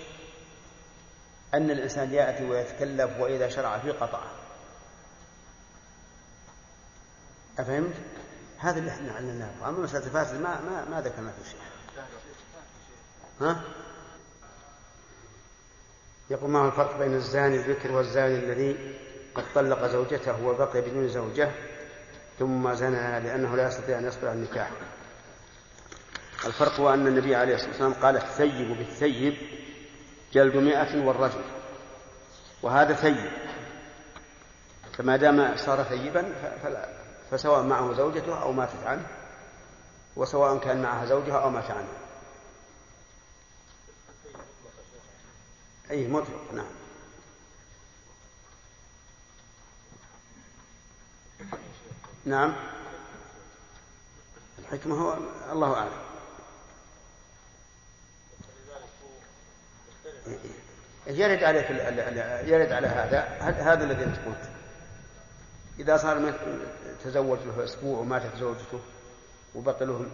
أن الإنسان يأتي ويتكلف وإذا شرع فيه قطعه أفهمت؟ هذا اللي إحنا علمناه، أما مسألة الفاسد ما ما ما ذكرنا في شيء. ها؟ يقول ما هو الفرق بين الزاني البكر والزاني الذي قد طلق زوجته وبقي بدون زوجة ثم زنى لأنه لا يستطيع أن يصبر على النكاح. الفرق هو أن النبي عليه الصلاة والسلام قال الثيب بالثيب جلد مئة والرجل. وهذا ثيب. فما دام صار ثيبا فسواء معه زوجته أو ماتت عنه وسواء كان معها زوجها أو مات عنه. أي مطلق. نعم. نعم. الحكمة هو الله أعلم. يرد عليك يرد على هذا. هذا الذي أنت قلت. إذا صار تزوج له أسبوع وماتت زوجته وبقي له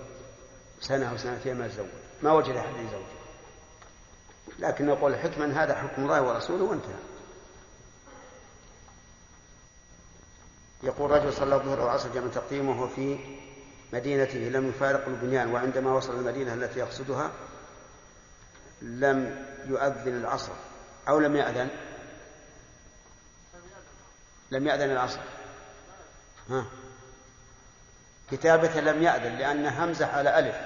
سنة أو سنتين ما تزوج. ما وجد أحد يزوجه. لكن نقول الحكمه هذا حكم الله ورسوله وانتهى. يقول رجل صلى الظهر والعصر جمع تقديم وهو في مدينته لم يفارق البنيان وعندما وصل المدينة التي يقصدها لم يؤذن العصر أو لم يأذن. لم يأذن العصر. ها. كتابة لم يأذن لأن همزة على ألف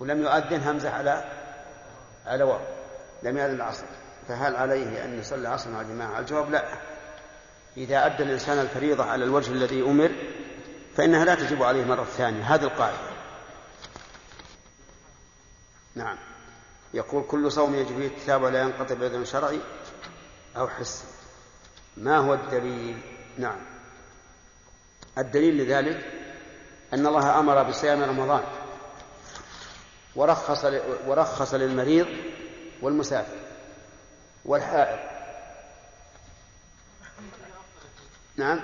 ولم يؤذن همزة على على واو لم يأذن العصر. فهل عليه أن يصلي العصر مع الجماعة؟ الجواب لا. إذا أدى الإنسان الفريضة على الوجه الذي أمر فإنها لا تجب عليه مرة ثانية. هذه القاعدة. نعم. يقول كل صوم يجب فيه الكتاب ولا ينقطع بإذن شرعي أو حسي ما هو الدليل؟ نعم. الدليل لذلك أن الله أمر بصيام رمضان. ورخص ورخص للمريض والمسافر والحائض. نعم.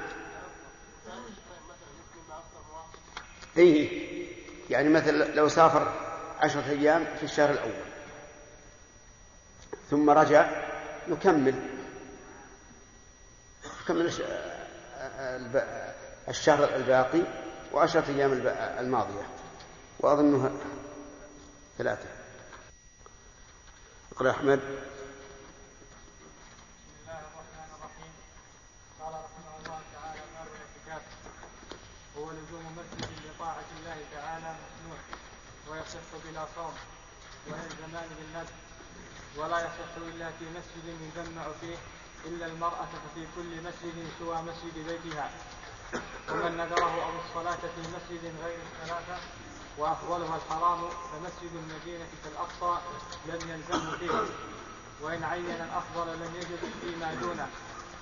إيه. يعني مثلا لو سافر عشرة أيام في الشهر الأول. ثم رجع يكمل. يكمل الشهر الباقي وعشرة أيام الماضية. وأظنها ثلاثة. اقرأ أحمد بسم الله الرحمن الرحيم قال رحمه الله تعالى باب الاعتكاف هو لزوم مسجد لطاعة الله تعالى مسنون ويصح بلا صوم ويلزمان بالندب ولا يصح إلا في مسجد يجمع فيه إلا المرأة ففي كل مسجد سوى مسجد بيتها. ومن نذره أو الصلاة في مسجد غير الثلاثة وأفضلها الحرام فمسجد المدينة كالأقصى لم يلزمه فيه. وإن عين الأفضل لم يجد فيما دونه.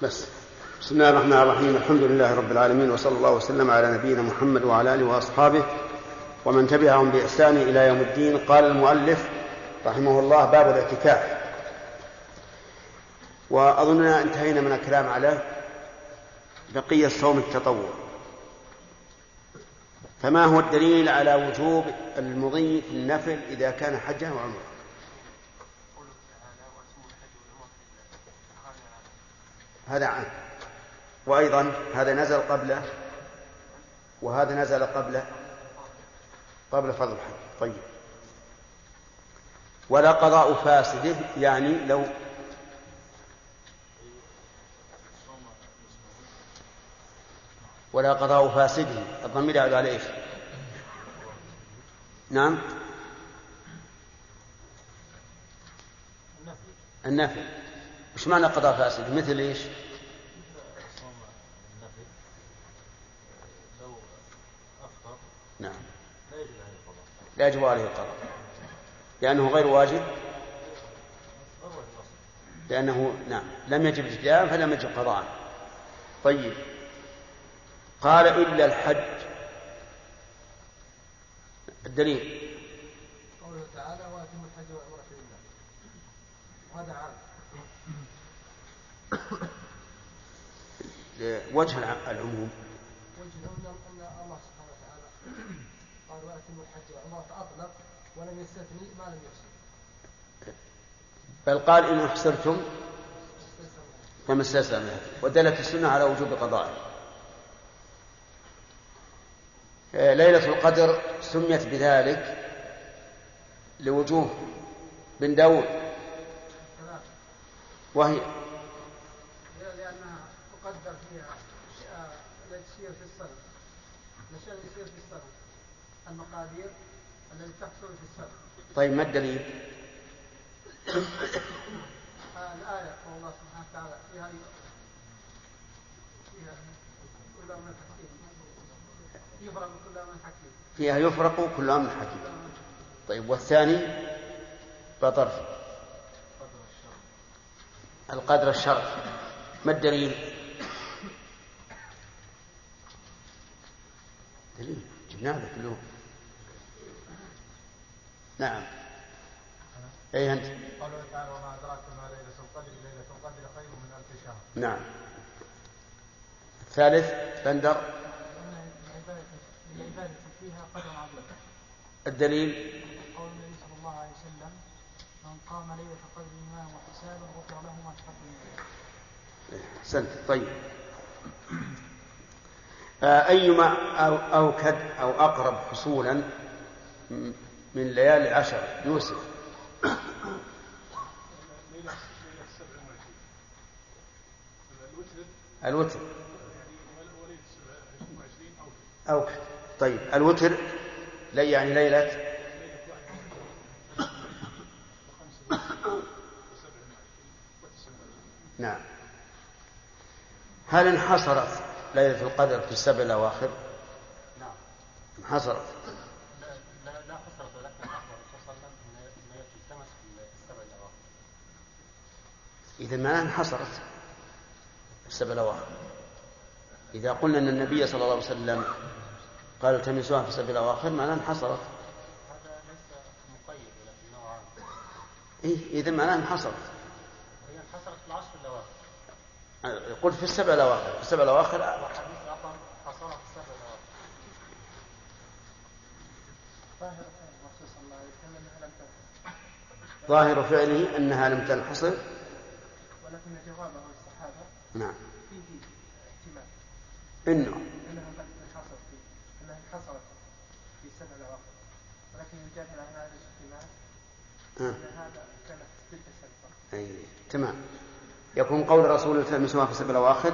بس. بسم الله الرحمن الرحيم. الحمد لله رب العالمين وصلى الله وسلم على نبينا محمد وعلى آله وأصحابه ومن تبعهم بإحسان إلى يوم الدين قال المؤلف رحمه الله باب الاعتكاف. وأظننا انتهينا من الكلام على بقية صوم التطوع. فما هو الدليل على وجوب المضي في النفل إذا كان حجا وعمرة هذا عام. وأيضا هذا نزل قبله وهذا نزل قبله. قبل فرض الحج طيب. ولا قضاء فاسده يعني لو ولا قضاء فاسده الضمير يعود على إيش؟ نعم. النفي. وش معنى قضاء فاسد؟ مثل إيش؟ لا يجب عليه القضاء. لأنه غير واجب. لأنه نعم. لم يجب ابتداء فلم يجب قضاء. طيب. قال إلا الحج. الدليل. قوله تعالى وأتم الحج والعمرة لله وهذا عام. وجه العموم. وجه ان أن الله سبحانه وتعالى قال واتم الحج والعمرة فاطلق ولم يستثني ما لم يحصل بل قال إن أحصرتم فما استسلم. ودلت السنة على وجوب قضائه. ليلة القدر سميت بذلك لوجوه بن داود. وهي لأنها تقدر فيها التي تصير في الأشياء التي تصير في السنة المقادير التي تحصل في السنة طيب ما الدليل؟ الآية قول الله سبحانه وتعالى فيها فيها كل أمر حكيم. يفرق كل أمر حكيم. فيها يفرق كل أمر حكيم. طيب والثاني؟ بطرف القدر الشرعي. ما الدليل؟ دليل. جبنا لك كلهم نعم. أي أنت؟ قوله تعالى وما أدراك ما ليلة القدر ليلة القدر خير من ألف شهر. نعم. الثالث بندر. العبادة فيها قدر عظيم الدليل؟ قول النبي صلى الله عليه وسلم من قام ليلة القدر إيمانا واحتسابا غفر له ما تقدم من أحسنت. طيب. آه، أيما أو أوكد أو أقرب حصولا من ليالي العشر يوسف. ليلة ليلة 27 الوتر. الوتر وليلة 22 أو طيب الوتر لي يعني ليلة. نعم. هل انحصرت ليلة القدر في السبع الأواخر؟ نعم. انحصرت لا لا لا حصرت ولكن اخبر الرسول صلى الله عليه وسلم ان ان هي تلتمس في السبع الاواخر إذا ما انحصرت. في السبع الأواخر إذا قلنا أن النبي صلى الله عليه وسلم قال التمسوها في السبع الأواخر معناه انحصرت. هذا ليس مقيد ولكنه عام إيه إذا معناه انحصرت هي انحصرت. في العشر الاواخر قلت في السبع الأواخر. في السبع الأواخر. ظاهر فعله أنها لم تنحصر. ولكن جوابه الصحابة نعم. فيه احتمال إنه. أنها قد انحصرت في أنها انحصرت في السبع الأواخر ولكن الجاهل عن هذا الاحتمال آه. أن هذا كانت تلك السنة أي تمام. يكون قول الرسول التمسوها في السبع الأواخر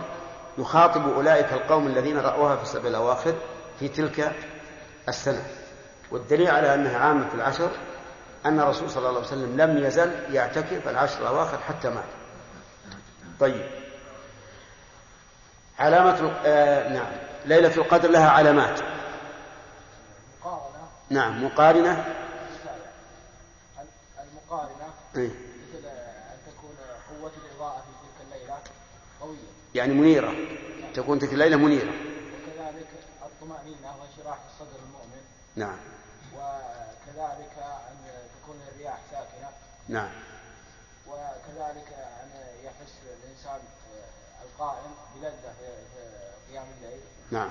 يخاطب أولئك القوم الذين رأوها في السبع الأواخر في تلك السنة. والدليل على أنها عامة في العشر أن الرسول صلى الله عليه وسلم لم يزل يعتكف العشر الأواخر حتى مات. طيب. علامة آه نعم. ليلة القدر لها علامات. مقارنة نعم مقارنة. المقارنة إيه. مثل أن تكون قوة الإضاءة في تلك الليلة قوية. يعني منيرة. تكون تلك الليلة منيرة. وكذلك الطمأنينة وانشراح الصدر المؤمن. نعم. وكذلك أن تكون الرياح ساكنة. نعم وكذلك أن يحس الإنسان القائم بلذة في قيام الليل. نعم.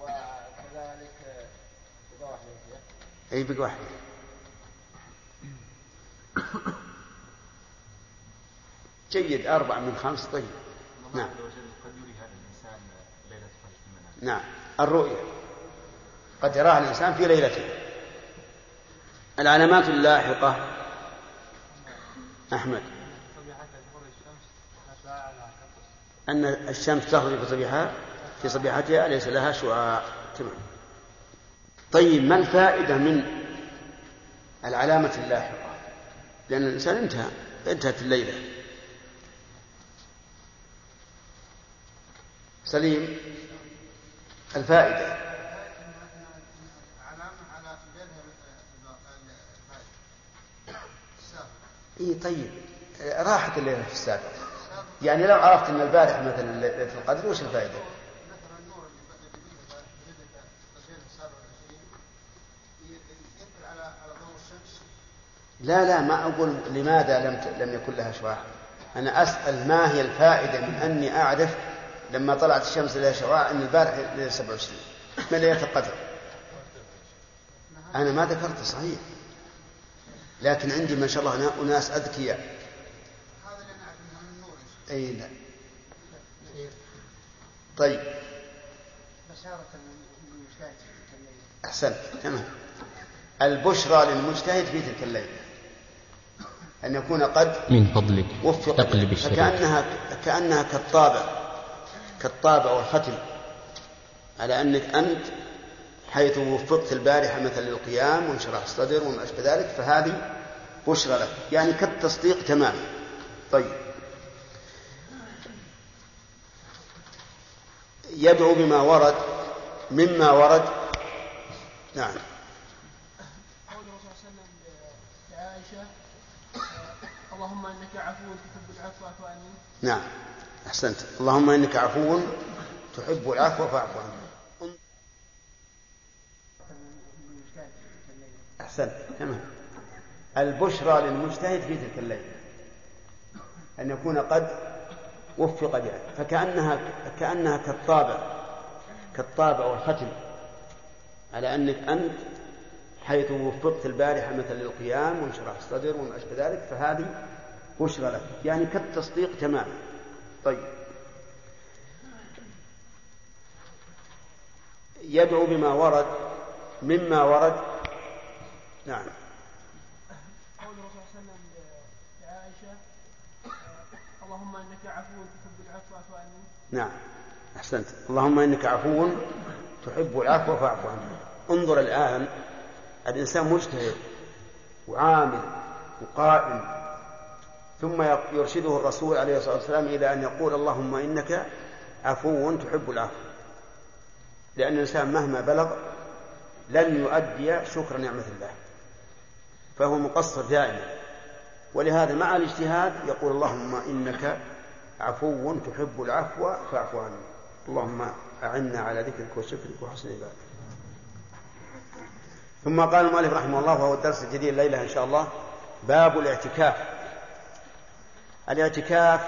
وكذلك ذلك بقى واحدة أي بقى واحد؟ جيد أربعة من خمس طيب. نعم. قد يري هذا الإنسان ليلة القدر في المنام نعم. الرؤيا قد يراها الإنسان في ليلته العلامات اللاحقة. أحمد. أن الشمس تخرج في صبيحها في صبيحتها ليس لها شعاع. تمام. طيب ما الفائدة من العلامة اللاحقة؟ لأن الإنسان انتهى انتهت الليلة. سليم الفائدة. اي طيب راحت الليلة في السابق. يعني لو عرفت إن البارح مثلا ليلة القدر وش الشمس لا لا ما أقول لماذا لم لم يكن لها شعاع أنا أسأل ما هي الفائدة من أني أعرف لما طلعت الشمس لها شعاع أن البارح ليلة 27 من ليلة القدر؟ أنا ما ذكرت صحيح. لكن عندي ما شاء الله أنا أناس أذكياء هذا اللي نعرف انه من النور أي لا. طيب. بشارة للمجتهد في الليل أحسنت. تمام. البشرى للمجتهد في تلك الليلة. أن يكون قد من فضلك. وفق اقلب فكأنها كأنها كالطابع. كالطابع والختم. على أنك أنت حيث وفقت البارحة مثلا للقيام وانشراح الصدر وما أشبه ذلك فهذه بشرى لك. يعني كالتصديق تماما. طيب. يدعو بما ورد مما ورد. نعم. قول الرسول صلى الله عليه وسلم لعائشة آه، اللهم إنك عفو تحب العفو فاعف عني. نعم. أحسنت. اللهم إنك عفو تحب العفو فاعف الليل أحسنت. تمام. البشرى للمجتهد في تلك الليلة أن يكون قد وفق بها فكأنها كأنها كالطابع كالطابع والختم على أنك أنت حيث وفقت البارحة مثلا للقيام وانشراح الصدر وما أشبه ذلك فهذه بشرى لك. يعني كالتصديق تماما طيب. يدعو بما ورد مما ورد. نعم قول الرسول صلى الله عليه وسلم لعائشة آه، اللهم إنك عفو تحب العفو فاعف عني. نعم. أحسنت. اللهم إنك عفو تحب العفو فاعف عنه انظر الآن الإنسان مجتهد وعامل وقائم ثم يرشده الرسول عليه الصلاة والسلام إلى أن يقول اللهم إنك عفو تحب العفو. لأن الإنسان مهما بلغ لن يؤدي شكر نعمة الله. فهو مقصر دائما. ولهذا مع الاجتهاد يقول اللهم إنك عفو تحب العفو فاعف عني. اللهم أعنا على ذكرك وشكرك وحسن عبادتك. ثم قال المؤلف رحمه الله وهو الدرس الجديد الليلة إن شاء الله باب الاعتكاف. الاعتكاف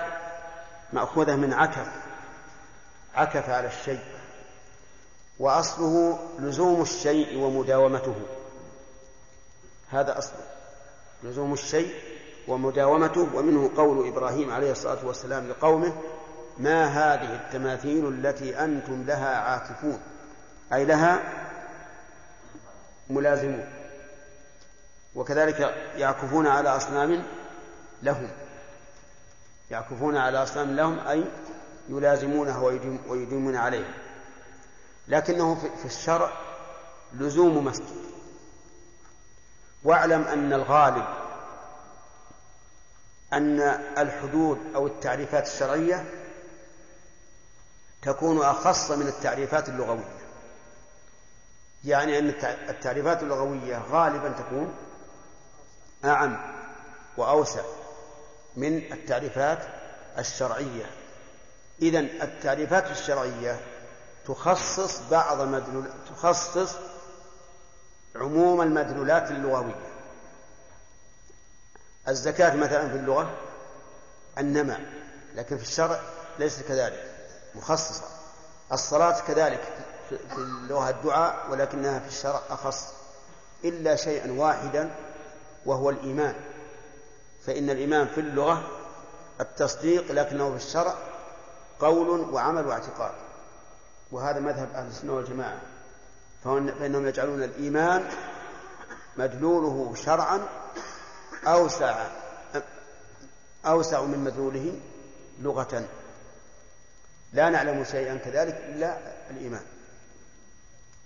مأخوذة من عكف عكف على الشيء وأصله لزوم الشيء ومداومته. هذا أصله لزوم الشيء ومداومته ومنه قول إبراهيم عليه الصلاة والسلام لقومه ما هذه التماثيل التي أنتم لها عاكفون؟ أي لها ملازمون. وكذلك يعكفون على أصنام لهم. يعكفون على أصنام لهم أي يلازمونها ويديم- ويديمون عليها. لكنه في- في الشرع لزوم مسجد. واعلم أن الغالب أن الحدود أو التعريفات الشرعية تكون أخص من التعريفات اللغوية. يعني أن التع- التعريفات اللغوية غالبا تكون أعم وأوسع من التعريفات الشرعية. إذا التعريفات الشرعية تخصص بعض مدلول تخصص عموم المدلولات اللغوية. الزكاة مثلا في اللغة النمى لكن في الشرع ليس كذلك مخصصة. الصلاة كذلك في اللغة الدعاء ولكنها في الشرع أخص إلا شيئا واحدا وهو الإيمان. فإن الإيمان في اللغة التصديق لكنه في الشرع قول وعمل واعتقاد. وهذا مذهب أهل السنة والجماعة. فإنهم يجعلون الإيمان مدلوله شرعا أوسع أوسع من مدلوله لغة. لا نعلم شيئا كذلك إلا الإيمان.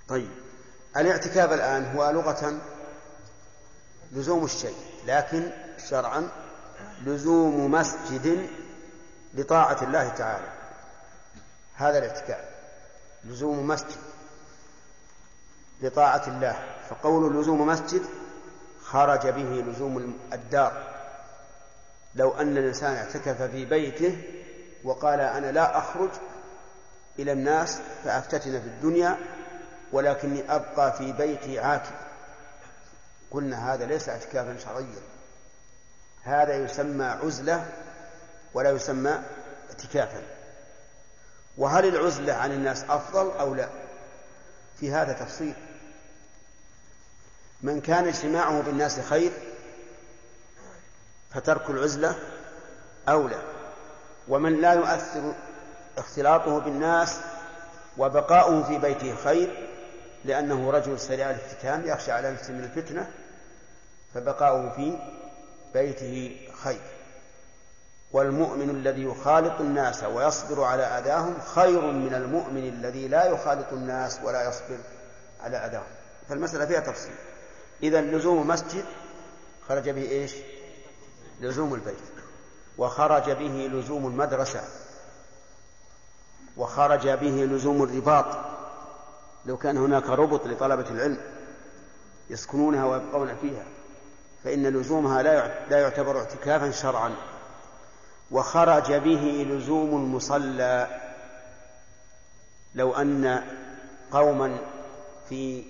طيب الاعتكاف الآن هو لغة لزوم الشيء لكن شرعا لزوم مسجد لطاعة الله تعالى. هذا الاعتكاف لزوم مسجد لطاعة الله. فقول لزوم مسجد خرج به لزوم الدار. لو أن الإنسان اعتكف في بيته وقال أنا لا أخرج إلى الناس فأفتتن في الدنيا ولكني أبقى في بيتي عاكف قلنا هذا ليس اعتكافا شرعيا. هذا يسمى عزلة ولا يسمى اعتكافا. وهل العزلة عن الناس أفضل أو لا؟ في هذا تفصيل. من كان اجتماعه بالناس خير فترك العزلة أولى ومن لا يؤثر اختلاطه بالناس وبقاؤه في بيته خير لأنه رجل سريع الافتتان يخشى على نفسه من الفتنة فبقاؤه في بيته خير. والمؤمن الذي يخالط الناس ويصبر على أذاهم خير من المؤمن الذي لا يخالط الناس ولا يصبر على أذاهم. فالمسألة فيها تفصيل. إذا لزوم مسجد خرج به إيش؟ لزوم البيت. وخرج به لزوم المدرسة. وخرج به لزوم الرباط. لو كان هناك ربط لطلبة العلم يسكنونها ويبقون فيها فإن لزومها لا يعتبر اعتكافا شرعا. وخرج به لزوم المصلى. لو أن قوما في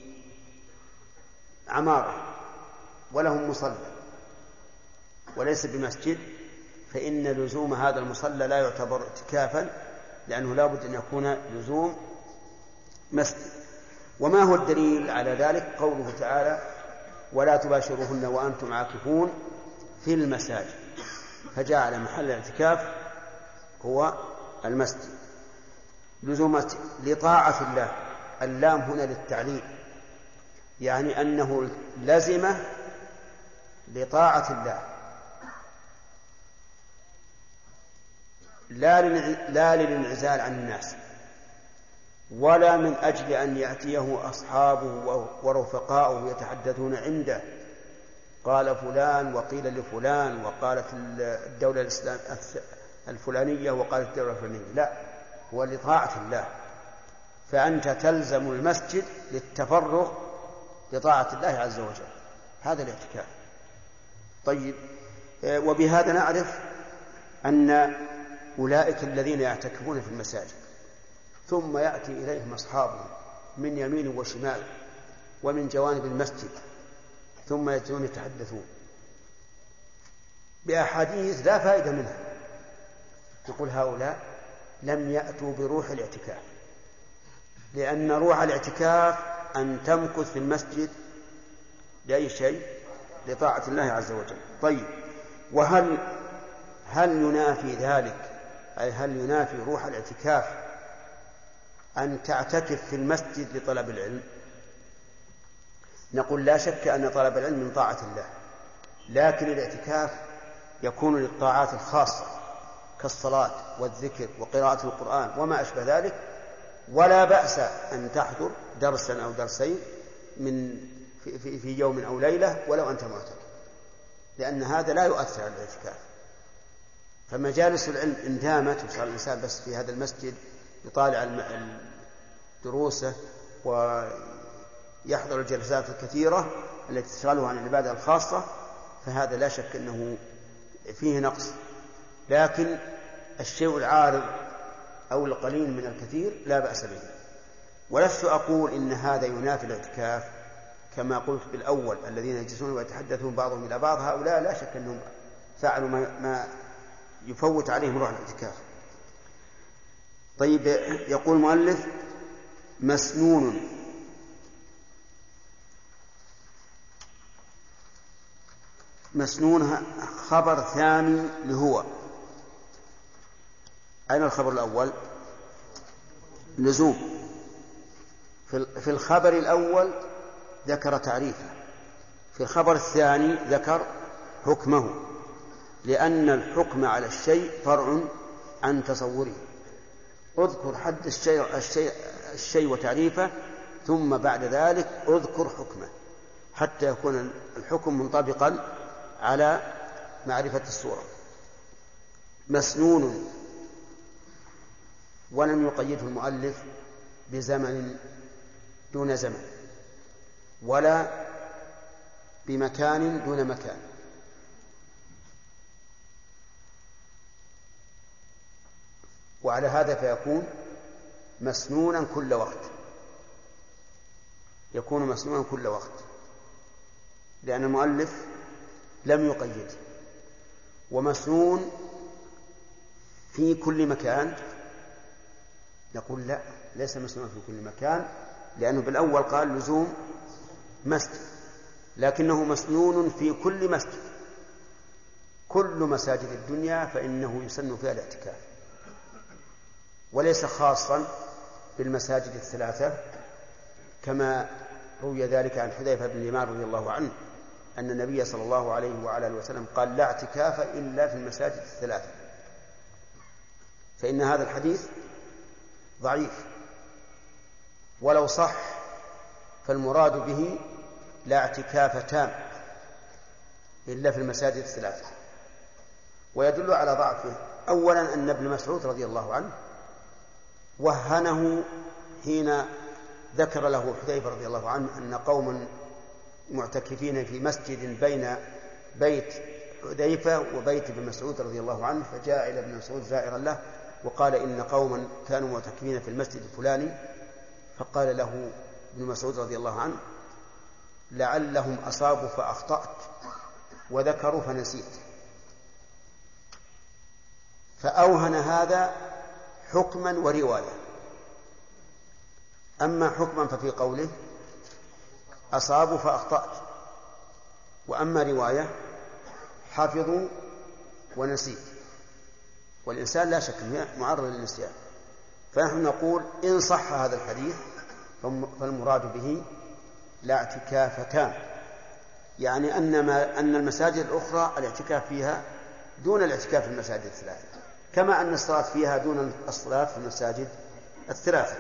عمارة ولهم مصلى وليس بمسجد فإن لزوم هذا المصلى لا يعتبر اعتكافا لأنه لا بد أن يكون لزوم مسجد. وما هو الدليل على ذلك؟ قوله تعالى ولا تباشروهن وأنتم عاكفون في المساجد فجعل محل الاعتكاف هو المسجد. لزوم لطاعة الله اللام هنا للتعليل. يعني أنه لزم لطاعة الله. لا لا للانعزال عن الناس ولا من أجل أن يأتيه أصحابه ورفقاؤه يتحدثون عنده. قال فلان وقيل لفلان وقالت الدولة الإسلام الفلانية وقالت الدولة الفلانية. لا هو لطاعة الله. فأنت تلزم المسجد للتفرغ لطاعة الله عز وجل. هذا الاعتكاف. طيب وبهذا نعرف أن أولئك الذين يعتكفون في المساجد ثم يأتي إليهم أصحابهم من يمين وشمال ومن جوانب المسجد ثم يأتون يتحدثون. بأحاديث لا فائدة منها. يقول هؤلاء لم يأتوا بروح الاعتكاف لأن روح الاعتكاف أن تمكث في المسجد لأي شيء؟ لطاعة الله عز وجل. طيب وهل هل ينافي ذلك؟ أي هل ينافي روح الاعتكاف أن تعتكف في المسجد لطلب العلم؟ نقول لا شك أن طلب العلم من طاعة الله لكن الاعتكاف يكون للطاعات الخاصة كالصلاة والذكر وقراءة القرآن وما أشبه ذلك. ولا بأس أن تحضر درسا أو درسين من في, في, في يوم أو ليلة ولو أنت معتكف لأن هذا لا يؤثر على الاعتكاف. فمجالس العلم إن دامت وصار الإنسان بس في هذا المسجد يطالع دروسه ويحضر الجلسات الكثيرة التي تشغله عن العبادة الخاصة فهذا لا شك أنه فيه نقص. لكن الشيء العارض أو القليل من الكثير لا بأس به. ولست أقول إن هذا ينافي الاعتكاف كما قلت بالأول الذين يجلسون ويتحدثون بعضهم إلى بعض هؤلاء لا شك أنهم فعلوا ما يفوت عليهم روح الاعتكاف. طيب يقول المؤلف مسنون. مسنون خبر ثاني لهو. أين الخبر الأول؟ لزوم. في الخبر الأول ذكر تعريفه في الخبر الثاني ذكر حكمه لأن الحكم على الشيء فرع عن تصوره. اذكر حد الشيء, الشيء, الشيء وتعريفه ثم بعد ذلك اذكر حكمه حتى يكون الحكم منطبقا على معرفة الصورة. مسنون ولم يقيده المؤلف بزمن دون زمن ولا بمكان دون مكان. وعلى هذا فيكون مسنونا كل وقت. يكون مسنونا كل وقت لأن المؤلف لم يقيد. ومسنون في كل مكان نقول لا ليس مسنون في كل مكان لأنه بالأول قال لزوم مسجد لكنه مسنون في كل مسجد. كل مساجد الدنيا فإنه يسن فيها الاعتكاف. وليس خاصا بالمساجد الثلاثة كما روي ذلك عن حذيفة بن اليمان رضي الله عنه أن النبي صلى الله عليه وعلى آله وسلم قال لا اعتكاف إلا في المساجد الثلاثة فإن هذا الحديث ضعيف. ولو صح فالمراد به لا اعتكاف تام إلا في المساجد الثلاثة. ويدل على ضعفه. أولا أن ابن مسعود رضي الله عنه وهنه حين ذكر له حذيفة رضي الله عنه أن قوما معتكفين في مسجد بين بيت حذيفة وبيت ابن مسعود رضي الله عنه فجاء إلى ابن مسعود زائرا له وقال إن قوما كانوا معتكفين في المسجد الفلاني فقال له ابن مسعود رضي الله عنه لعلهم أصابوا فأخطأت وذكروا فنسيت. فأوهن هذا حكما ورواية. أما حكما ففي قوله أصابوا فأخطأت وأما رواية حفظوا ونسيت. والإنسان لا شك معرض للنسيان. فنحن نقول إن صح هذا الحديث فالمراد به لا اعتكاف تام يعني أن ما أن المساجد الأخرى الاعتكاف فيها دون الاعتكاف في المساجد الثلاثة. كما أن الصلاة فيها دون الصلاة في المساجد الثلاثة.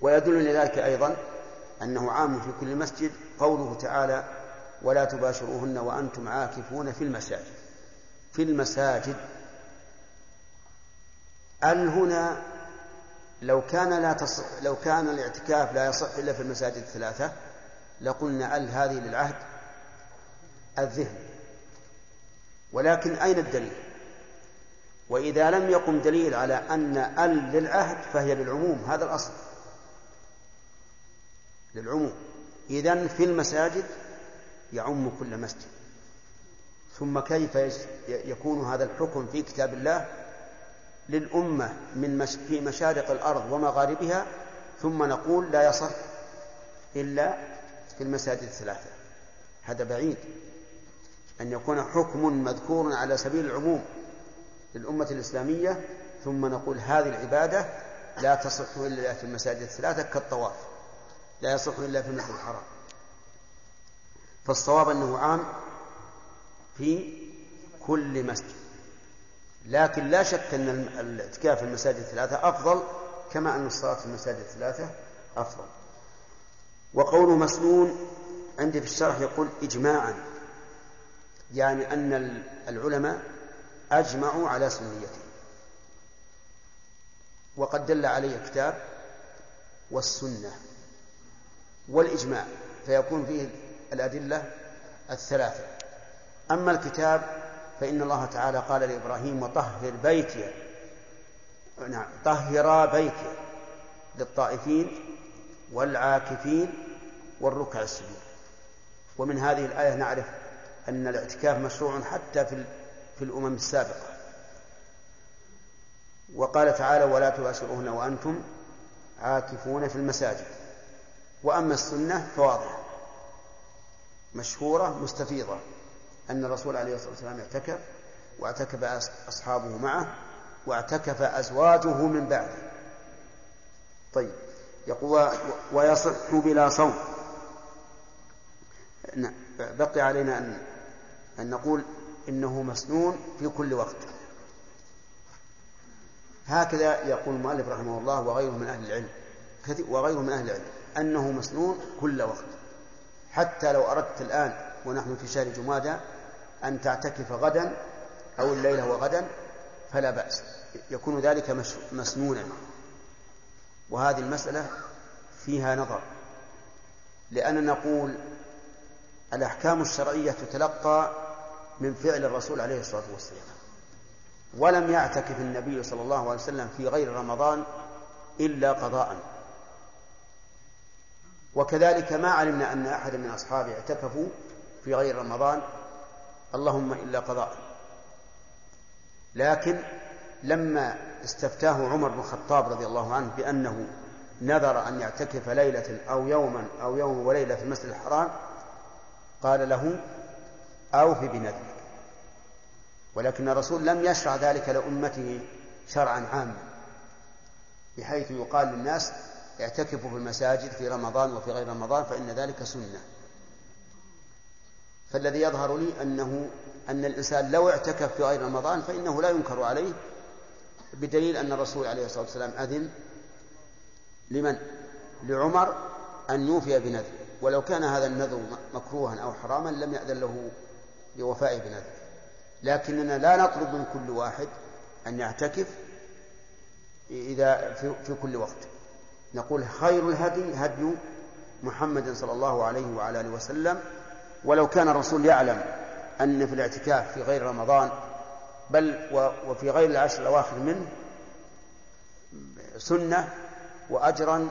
ويدل لذلك أيضا أنه عام في كل مسجد قوله تعالى ولا تباشروهن وأنتم عاكفون في المساجد. في المساجد. ال هنا لو كان لا تصح لو كان الاعتكاف لا يصح إلا في المساجد الثلاثة لقلنا أل هذه للعهد؟ الذهن. ولكن أين الدليل؟ وإذا لم يقم دليل على أن أل للعهد فهي للعموم هذا الأصل. للعموم. إذا في المساجد يعم كل مسجد. ثم كيف يكون هذا الحكم في كتاب الله؟ للأمة من مش في مشارق الأرض ومغاربها ثم نقول لا يصح إلا في المساجد الثلاثة. هذا بعيد. أن يكون حكم مذكور على سبيل العموم للأمة الإسلامية ثم نقول هذه العبادة لا تصح إلا في المساجد الثلاثة كالطواف. لا يصح إلا في المسجد الحرام. فالصواب أنه عام في كل مسجد. لكن لا شك أن الاعتكاف في المساجد الثلاثة أفضل كما أن الصلاة في المساجد الثلاثة أفضل. وقوله مسنون عندي في الشرح يقول إجماعا يعني أن العلماء أجمعوا على سنيته. وقد دل عليه الكتاب والسنة والإجماع فيكون فيه الأدلة الثلاثة. أما الكتاب فإن الله تعالى قال لإبراهيم وطهر بيتي. نعم طهرا بيتي للطائفين والعاكفين والركع السجود. ومن هذه الآية نعرف أن الاعتكاف مشروع حتى في في الأمم السابقة. وقال تعالى ولا تباشرون وأنتم عاكفون في المساجد. وأما السنة فواضحة مشهورة مستفيضة. أن الرسول عليه الصلاة والسلام اعتكف واعتكف أصحابه معه واعتكف أزواجه من بعده. طيب يقول ويصح بلا صوم. بقي علينا أن أن نقول إنه مسنون في كل وقت. هكذا يقول المؤلف رحمه الله وغيره من أهل العلم. وغيره من أهل العلم. أنه مسنون كل وقت. حتى لو أردت الآن ونحن في شهر جمادى أن تعتكف غدا أو الليلة وغدا فلا بأس. يكون ذلك مسنونا. وهذه المسألة فيها نظر. لأننا نقول الأحكام الشرعية تتلقى من فعل الرسول عليه الصلاة والسلام. ولم يعتكف النبي صلى الله عليه وسلم في غير رمضان إلا قضاء. وكذلك ما علمنا أن أحدا من أصحابه اعتكفوا في غير رمضان اللهم إلا قضاء. لكن لما استفتاه عمر بن الخطاب رضي الله عنه بأنه نذر أن يعتكف ليلة أو يوما أو يوم وليلة في المسجد الحرام قال له أوف بنذرك. ولكن الرسول لم يشرع ذلك لأمته شرعا عاما بحيث يقال للناس اعتكفوا في المساجد في رمضان وفي غير رمضان فإن ذلك سنة. فالذي يظهر لي أنه أن الإنسان لو اعتكف في غير رمضان فإنه لا ينكر عليه بدليل أن الرسول عليه الصلاة والسلام أذن لمن؟ لعمر أن يوفي بنذره ولو كان هذا النذر مكروها أو حراما لم يأذن له بوفاء بنذره لكننا لا نطلب من كل واحد أن يعتكف إذا في, في كل وقت. نقول خير الهدي هدي محمد صلى الله عليه وعلى آله وسلم ولو كان الرسول يعلم أن في الاعتكاف في غير رمضان بل وفي غير العشر الأواخر منه سنة وأجرا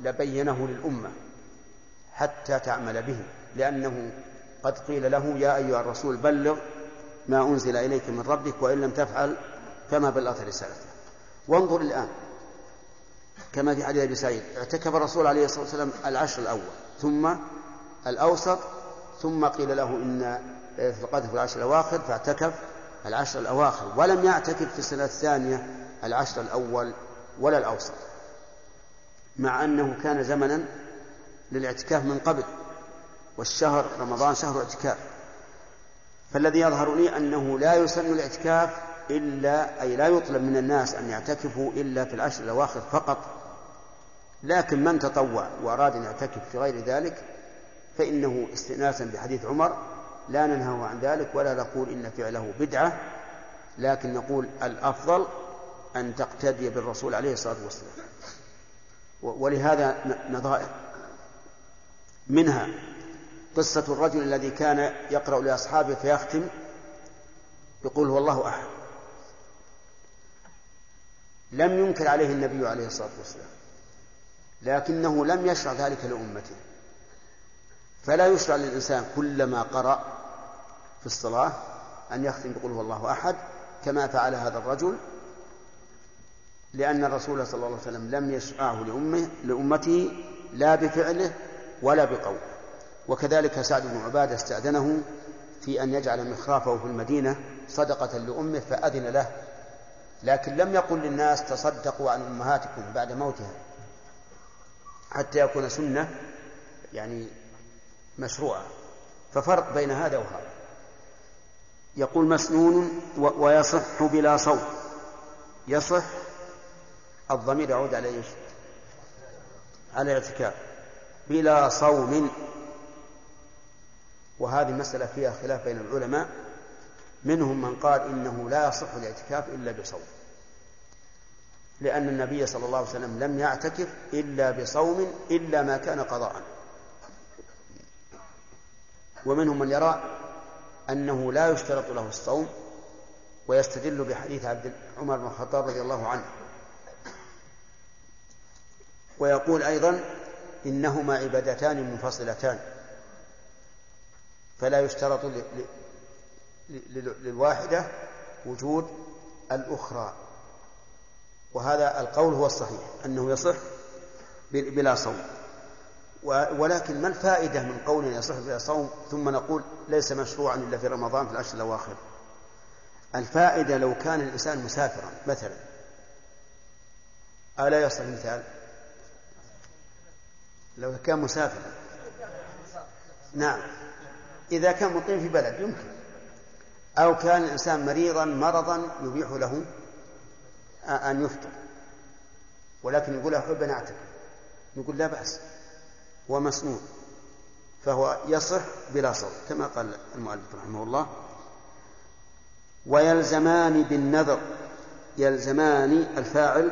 لبينه للأمة حتى تعمل به لأنه قد قيل له يا أيها الرسول بلغ ما أنزل إليك من ربك وإن لم تفعل فما بلغت رسالته. وانظر الآن كما في حديث أبي سعيد اعتكف الرسول عليه الصلاة والسلام العشر الأول ثم الأوسط ثم قيل له إن في القدر في العشر الأواخر فاعتكف العشر الأواخر ولم يعتكف في السنة الثانية العشر الأول ولا الأوسط مع أنه كان زمنا للاعتكاف من قبل والشهر رمضان شهر اعتكاف. فالذي يظهر لي أنه لا يسن الاعتكاف إلا أي لا يطلب من الناس أن يعتكفوا إلا في العشر الأواخر فقط لكن من تطوع وأراد أن يعتكف في غير ذلك فإنه استئناسا بحديث عمر لا ننهى عن ذلك ولا نقول إن فعله بدعة لكن نقول الأفضل أن تقتدي بالرسول عليه الصلاة والسلام. ولهذا نظائر. منها قصة الرجل الذي كان يقرأ لأصحابه فيختم يقول هو الله أحد. لم ينكر عليه النبي عليه الصلاة والسلام لكنه لم يشرع ذلك لأمته. فلا يشرع للإنسان كلما قرأ في الصلاة أن يختم بقول هو الله أحد كما فعل هذا الرجل لأن الرسول صلى الله عليه وسلم لم يشرعه لأمه لأمته لا بفعله ولا بقوله. وكذلك سعد بن عبادة استأذنه في أن يجعل مخرافه في المدينة صدقة لأمه فأذن له لكن لم يقل للناس تصدقوا عن أمهاتكم بعد موتها حتى يكون سنة يعني مشروعة. ففرق بين هذا وهذا. يقول مسنون ويصح بلا صوم. يصح الضمير يعود على إيش؟ على الاعتكاف. بلا صوم. وهذه مسألة فيها خلاف بين العلماء. منهم من قال إنه لا يصح الاعتكاف إلا بصوم. لأن النبي صلى الله عليه وسلم لم يعتكف إلا بصوم إلا ما كان قضاء. ومنهم من يرى أنه لا يشترط له الصوم ويستدل بحديث عبد عمر بن الخطاب رضي الله عنه. ويقول أيضا إنهما عبادتان منفصلتان فلا يشترط للواحدة وجود الأخرى. وهذا القول هو الصحيح أنه يصح بلا صوم. ولكن ما الفائدة من قول يصح بلا صوم ثم نقول ليس مشروعا إلا في رمضان في العشر الأواخر؟ الفائدة لو كان الإنسان مسافرا مثلا. ألا يصح المثال؟ لو كان مسافرا. نعم. إذا كان مقيم في بلد يمكن. أو كان الإنسان مريضا مرضا يبيح له أن يفطر. ولكن يقول أحب أن أعتكف. نقول لا بأس. هو مسنون فهو يصح بلا صوت كما قال المؤلف رحمه الله ويلزمان بالنذر يلزمان الفاعل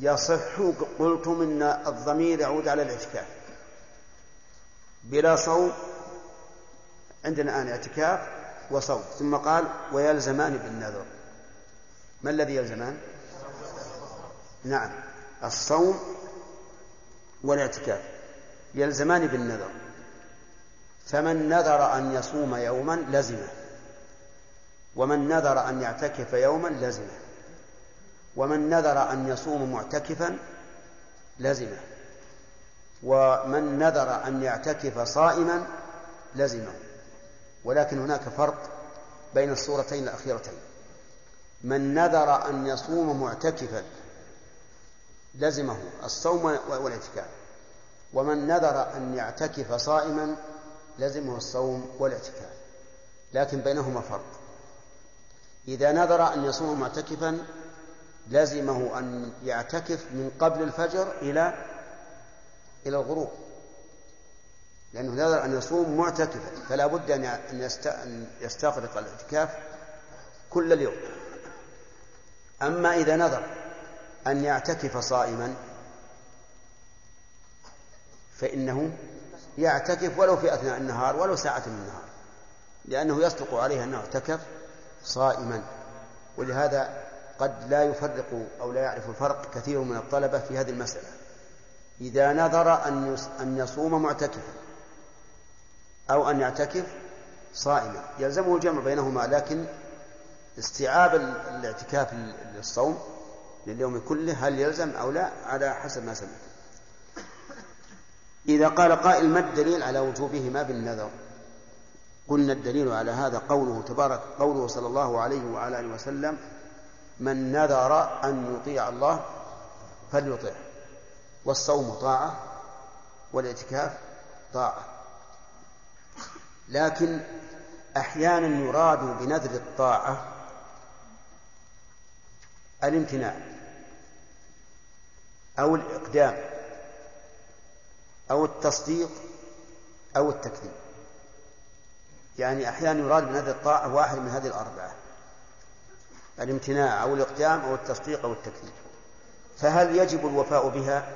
يصح قلتم إن الضمير يعود على الاعتكاف بلا صوم عندنا الان اعتكاف وصوم ثم قال ويلزمان بالنذر. ما الذي يلزمان؟ نعم الصوم والاعتكاف يلزمان بالنذر. فمن نذر أن يصوم يوما لزمه. ومن نذر أن يعتكف يوما لزمه. ومن نذر أن يصوم معتكفا لزمه. ومن نذر أن يعتكف صائما لزمه. ولكن هناك فرق بين الصورتين الأخيرتين. من نذر أن يصوم معتكفا لزمه الصوم والإعتكاف. ومن نذر أن يعتكف صائما لزمه الصوم والاعتكاف. لكن بينهما فرق. إذا نذر أن يصوم معتكفا لزمه أن يعتكف من قبل الفجر إلى إلى الغروب. لأنه نذر أن يصوم معتكفا. فلا بد أن يستغرق الاعتكاف كل اليوم. أما إذا نذر أن يعتكف صائما فإنه يعتكف ولو في أثناء النهار ولو ساعة من النهار لأنه يصدق عليه أنه اعتكف صائما ولهذا قد لا يفرق أو لا يعرف الفرق كثير من الطلبة في هذه المسألة. إذا نذر أن أن يصوم معتكفا أو أن يعتكف صائما يلزمه الجمع بينهما لكن استيعاب الاعتكاف للصوم لليوم كله هل يلزم أو لا؟ على حسب ما سمعت. إذا قال قائل ما الدليل على وجوبهما بالنذر؟ قلنا الدليل على هذا قوله تبارك قوله صلى الله عليه وعلى آله وسلم من نذر أن يطيع الله فليطيع والصوم طاعة والاعتكاف طاعة. لكن أحيانا يراد بنذر الطاعة الامتناع أو الإقدام. أو التصديق أو التكذيب. يعني أحيانا يراد بنذر الطاعة واحد من هذه الأربعة الامتناع أو الإقدام أو التصديق أو التكذيب. فهل يجب الوفاء بها؟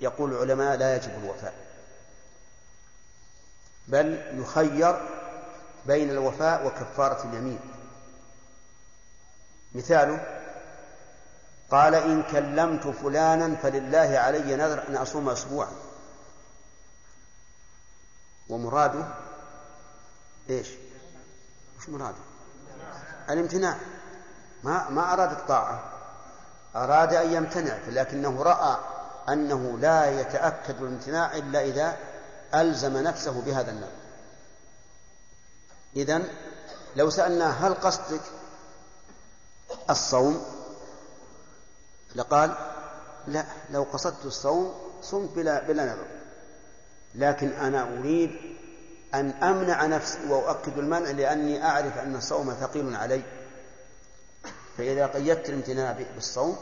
يقول العلماء لا يجب الوفاء بل يخير بين الوفاء وكفارة اليمين. مثاله قال إن كلمت فلانا فلله علي نذر أن أصوم أسبوعا. ومراده إيش؟ وش مراده؟ الامتناع. ما ما أراد الطاعة أراد أن يمتنع لكنه رأى أنه لا يتأكد الامتناع إلا إذا ألزم نفسه بهذا النذر. إذن لو سألناه هل قصدك الصوم؟ لقال لا لو قصدت الصوم صمت بلا بلا نذر. لكن أنا أريد أن أمنع نفسي وأؤكد المنع لأني أعرف أن الصوم ثقيل علي. فإذا قيدت الامتناع بالصوم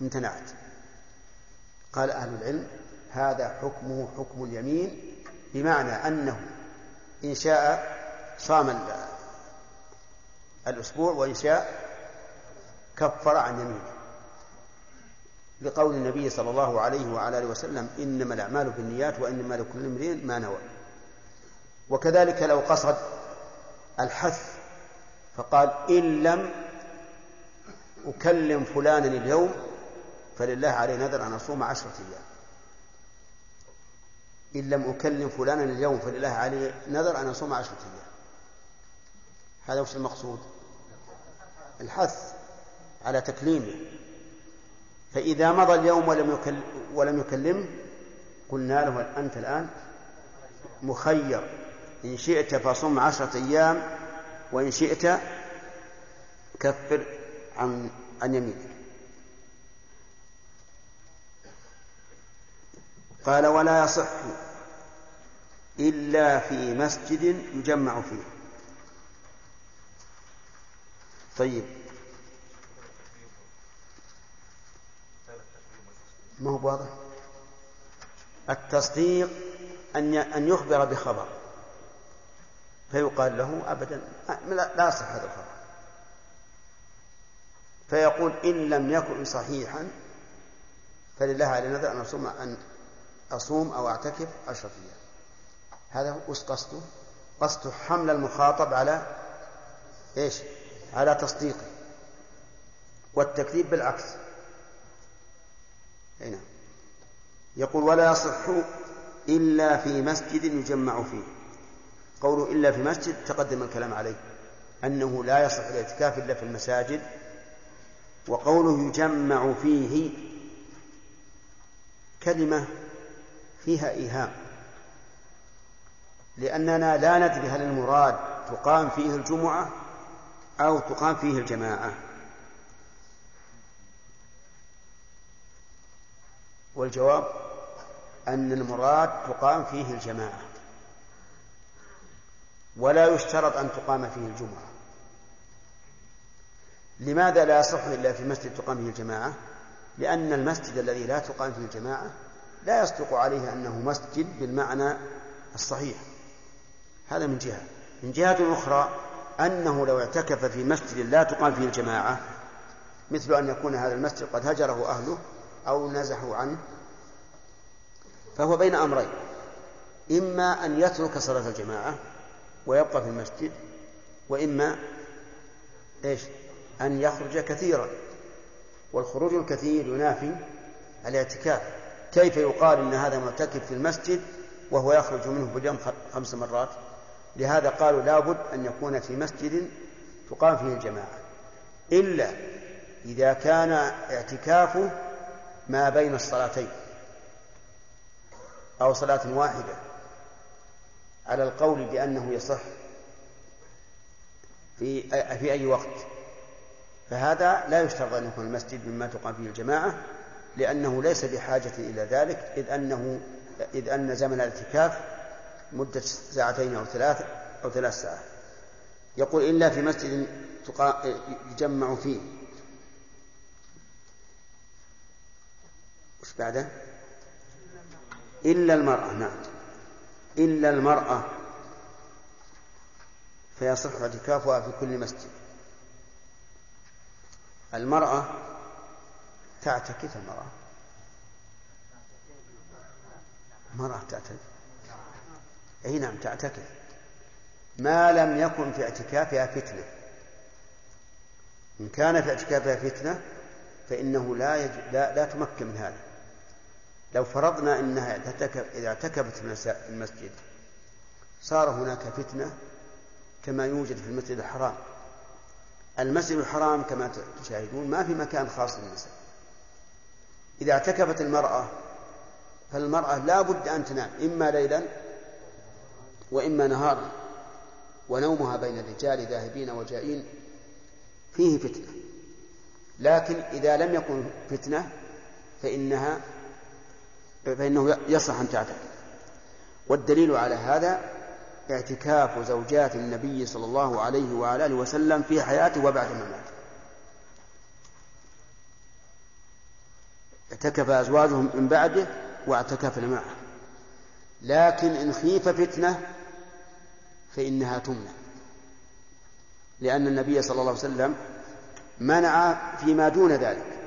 امتنعت. قال أهل العلم هذا حكمه حكم اليمين بمعنى أنه إن شاء صام الأسبوع وإن شاء كفر عن يمينه. لقول النبي صلى الله عليه وعلى آله وسلم إنما الأعمال بالنيات وإنما لكل امرئ ما نوى. وكذلك لو قصد الحث فقال إن لم أكلم فلانا اليوم فلله علي نذر أن أصوم عشرة أيام. إن لم أكلم فلانا اليوم فلله علي نذر أن أصوم عشرة أيام. هذا وش المقصود؟ الحث على تكليمه. فإذا مضى اليوم ولم يكلم ولم يكلمه قلنا له أنت الآن مخير. إن شئت فصم عشرة أيام وإن شئت كفر عن عن يمينك. قال ولا يصح إلا في مسجد يجمع فيه. طيب. ما هو واضح التصديق أن أن يخبر بخبر. فيقال له أبدا لا يصح هذا الخبر. فيقول إن لم يكن صحيحا فلله على نذر أن أصوم أن أصوم أو أعتكف عشرة أيام هذا وش قصده؟ قصده حمل المخاطب على إيش؟ على تصديقه. والتكذيب بالعكس. هنا نعم. يقول ولا يصح إلا في مسجد يجمع فيه قوله إلا في مسجد تقدم الكلام عليه أنه لا يصح الاعتكاف إلا في المساجد وقوله يجمع فيه كلمة فيها إيهام لأننا لا ندري هل المراد تقام فيه الجمعة أو تقام فيه الجماعة والجواب أن المراد تقام فيه الجماعة. ولا يشترط أن تقام فيه الجمعة. لماذا لا يصح إلا في مسجد تقام فيه الجماعة؟ لأن المسجد الذي لا تقام فيه الجماعة لا يصدق عليه أنه مسجد بالمعنى الصحيح. هذا من جهة. من جهة أخرى أنه لو اعتكف في مسجد لا تقام فيه الجماعة مثل أن يكون هذا المسجد قد هجره أهله أو نزحوا عنه فهو بين أمرين. إما أن يترك صلاة الجماعة ويبقى في المسجد وإما إيش؟ أن يخرج كثيرا. والخروج الكثير ينافي الاعتكاف. كيف يقال إن هذا معتكف في المسجد وهو يخرج منه في اليوم خمس مرات؟ لهذا قالوا لابد أن يكون في مسجد تقام فيه الجماعة. إلا إذا كان اعتكافه ما بين الصلاتين أو صلاة واحدة على القول بأنه يصح في في أي وقت. فهذا لا يشترط أن يكون المسجد مما تقام فيه الجماعة لأنه ليس بحاجة إلى ذلك إذ أنه إذ أن زمن الاعتكاف مدة ساعتين أو ثلاث أو ثلاث ساعات. يقول إلا في مسجد يجمع فيه. وش بعده إلا المرأة نعم. إلا المرأة. فيصح اعتكافها في كل مسجد. المرأة تعتكف المرأة. المرأة تعتكف. أي نعم تعتكف. ما لم يكن في اعتكافها فتنة. إن كان في اعتكافها فتنة فإنه لا, يج... لا لا تمكن من هذا. لو فرضنا أنها إذا اعتكفت المسجد صار هناك فتنة كما يوجد في المسجد الحرام. المسجد الحرام كما تشاهدون ما في مكان خاص للنساء إذا اعتكفت المرأة فالمرأة لا بد أن تنام إما ليلا وإما نهارا ونومها بين الرجال ذاهبين وجائين فيه فتنة. لكن إذا لم يكن فتنة فإنها فإنه يصح أن تعتكف والدليل على هذا اعتكاف زوجات النبي صلى الله عليه وعلى آله وسلم في حياته وبعد مماته اعتكف أزواجهم من بعده واعتكفن معه. لكن إن خيف فتنة فإنها تمنع. لأن النبي صلى الله عليه وسلم منع فيما دون ذلك.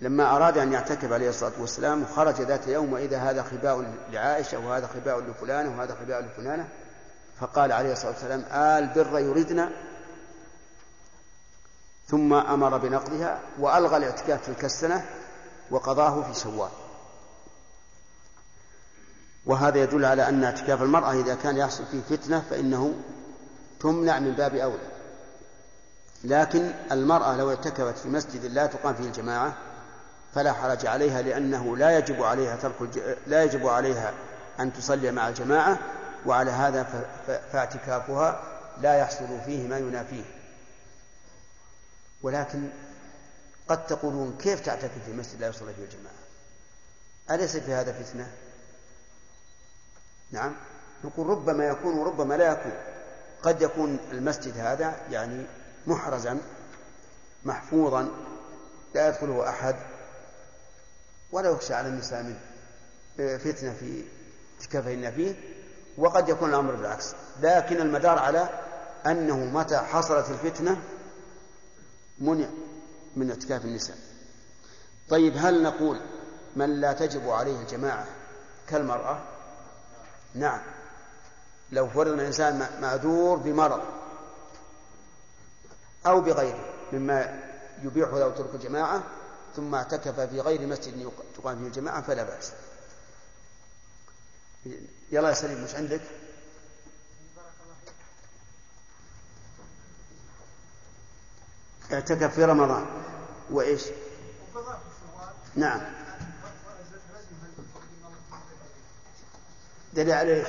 لما أراد أن يعتكف عليه الصلاة والسلام خرج ذات يوم وإذا هذا خباء لعائشة وهذا خباء لفلانة وهذا خباء لفلانة فقال عليه الصلاة والسلام آل بر يردنا ثم أمر بنقضها وألغى الاعتكاف تلك السنة وقضاه في شوال وهذا يدل على أن اعتكاف المرأة إذا كان يحصل فيه فتنة فإنه تمنع من باب أولى. لكن المرأة لو اعتكفت في مسجد لا تقام فيه الجماعة فلا حرج عليها لأنه لا يجب عليها ترك الج... لا يجب عليها أن تصلي مع الجماعة وعلى هذا ف... ف... فاعتكافها لا يحصل فيه ما ينافيه. ولكن قد تقولون كيف تعتكف في مسجد لا يصلي فيه الجماعة؟ أليس في هذا فتنة؟ نعم. نقول ربما يكون وربما لا يكون. قد يكون المسجد هذا يعني محرزا محفوظا لا يدخله أحد. ولا يخشى على النساء منه فتنة في اعتكافهن فيه وقد يكون الأمر بالعكس. لكن المدار على أنه متى حصلت الفتنة منع من اعتكاف النساء. طيب هل نقول من لا تجب عليه الجماعة كالمرأة؟ نعم. لو فرض الإنسان معذور بمرض أو بغيره مما يبيح له ترك الجماعة ثم اعتكف في غير مسجد تقام فيه الجماعة فلا بأس. يلا يا سليم مش عندك؟ اعتكف في رمضان. وإيش؟ نعم. دليل على إيش؟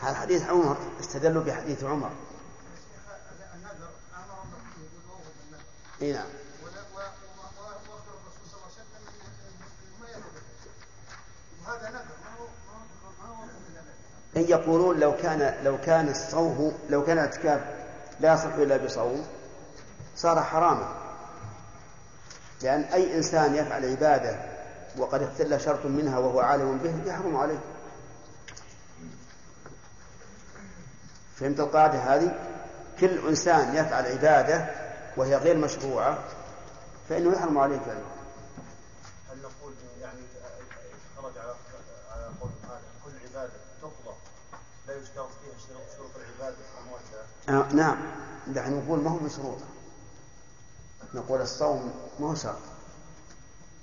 حديث عمر استدلوا بحديث عمر. اي نعم. إن يقولون لو كان لو كان الصوم لو كان الاعتكاف لا يصح إلا بصوم صار حراما. لأن أي إنسان يفعل عبادة وقد اختل شرط منها وهو عالم به يحرم عليه. فهمت القاعدة هذه؟ كل إنسان يفعل عبادة وهي غير مشروعة فإنه يحرم عليه فعله هل نقول يعني خرج على قول هذا كل عبادة تقضى لا يشترط فيها شروط العبادة آه نعم. نحن نقول ما هو بشروط نقول الصوم ما هو شرط.